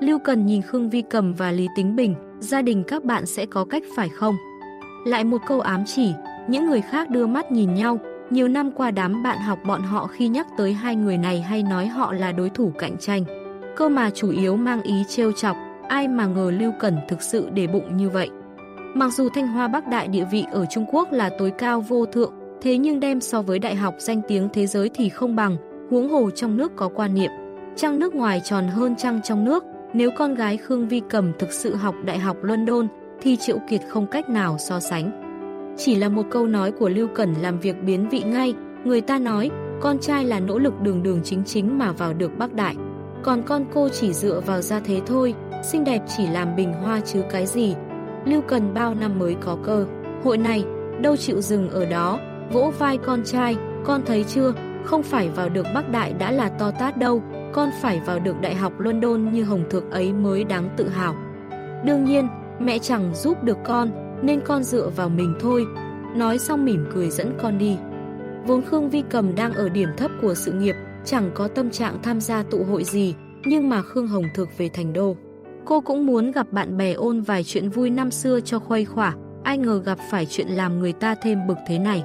Lưu Cần nhìn Khương Vi Cầm và Lý Tính Bình, gia đình các bạn sẽ có cách phải không? Lại một câu ám chỉ, những người khác đưa mắt nhìn nhau, nhiều năm qua đám bạn học bọn họ khi nhắc tới hai người này hay nói họ là đối thủ cạnh tranh. Cơ mà chủ yếu mang ý trêu chọc, ai mà ngờ Lưu Cẩn thực sự để bụng như vậy. Mặc dù Thanh Hoa Bắc Đại địa vị ở Trung Quốc là tối cao vô thượng, thế nhưng đem so với đại học danh tiếng thế giới thì không bằng, huống hồ trong nước có quan niệm. Trăng nước ngoài tròn hơn trăng trong nước, nếu con gái Khương Vi Cầm thực sự học Đại học London, thì Triệu Kiệt không cách nào so sánh. Chỉ là một câu nói của Lưu Cẩn làm việc biến vị ngay, người ta nói, con trai là nỗ lực đường đường chính chính mà vào được Bắc Đại. Còn con cô chỉ dựa vào gia thế thôi, xinh đẹp chỉ làm bình hoa chứ cái gì. Lưu Cần bao năm mới có cơ. Hội này, đâu chịu dừng ở đó, vỗ vai con trai, con thấy chưa, không phải vào được Bắc Đại đã là to tát đâu, con phải vào được Đại học London như Hồng Thược ấy mới đáng tự hào. Đương nhiên, mẹ chẳng giúp được con, nên con dựa vào mình thôi. Nói xong mỉm cười dẫn con đi. Vốn Khương Vi Cầm đang ở điểm thấp của sự nghiệp, chẳng có tâm trạng tham gia tụ hội gì, nhưng mà Khương Hồng thực về thành đô. Cô cũng muốn gặp bạn bè ôn vài chuyện vui năm xưa cho khuây khỏa, ai ngờ gặp phải chuyện làm người ta thêm bực thế này.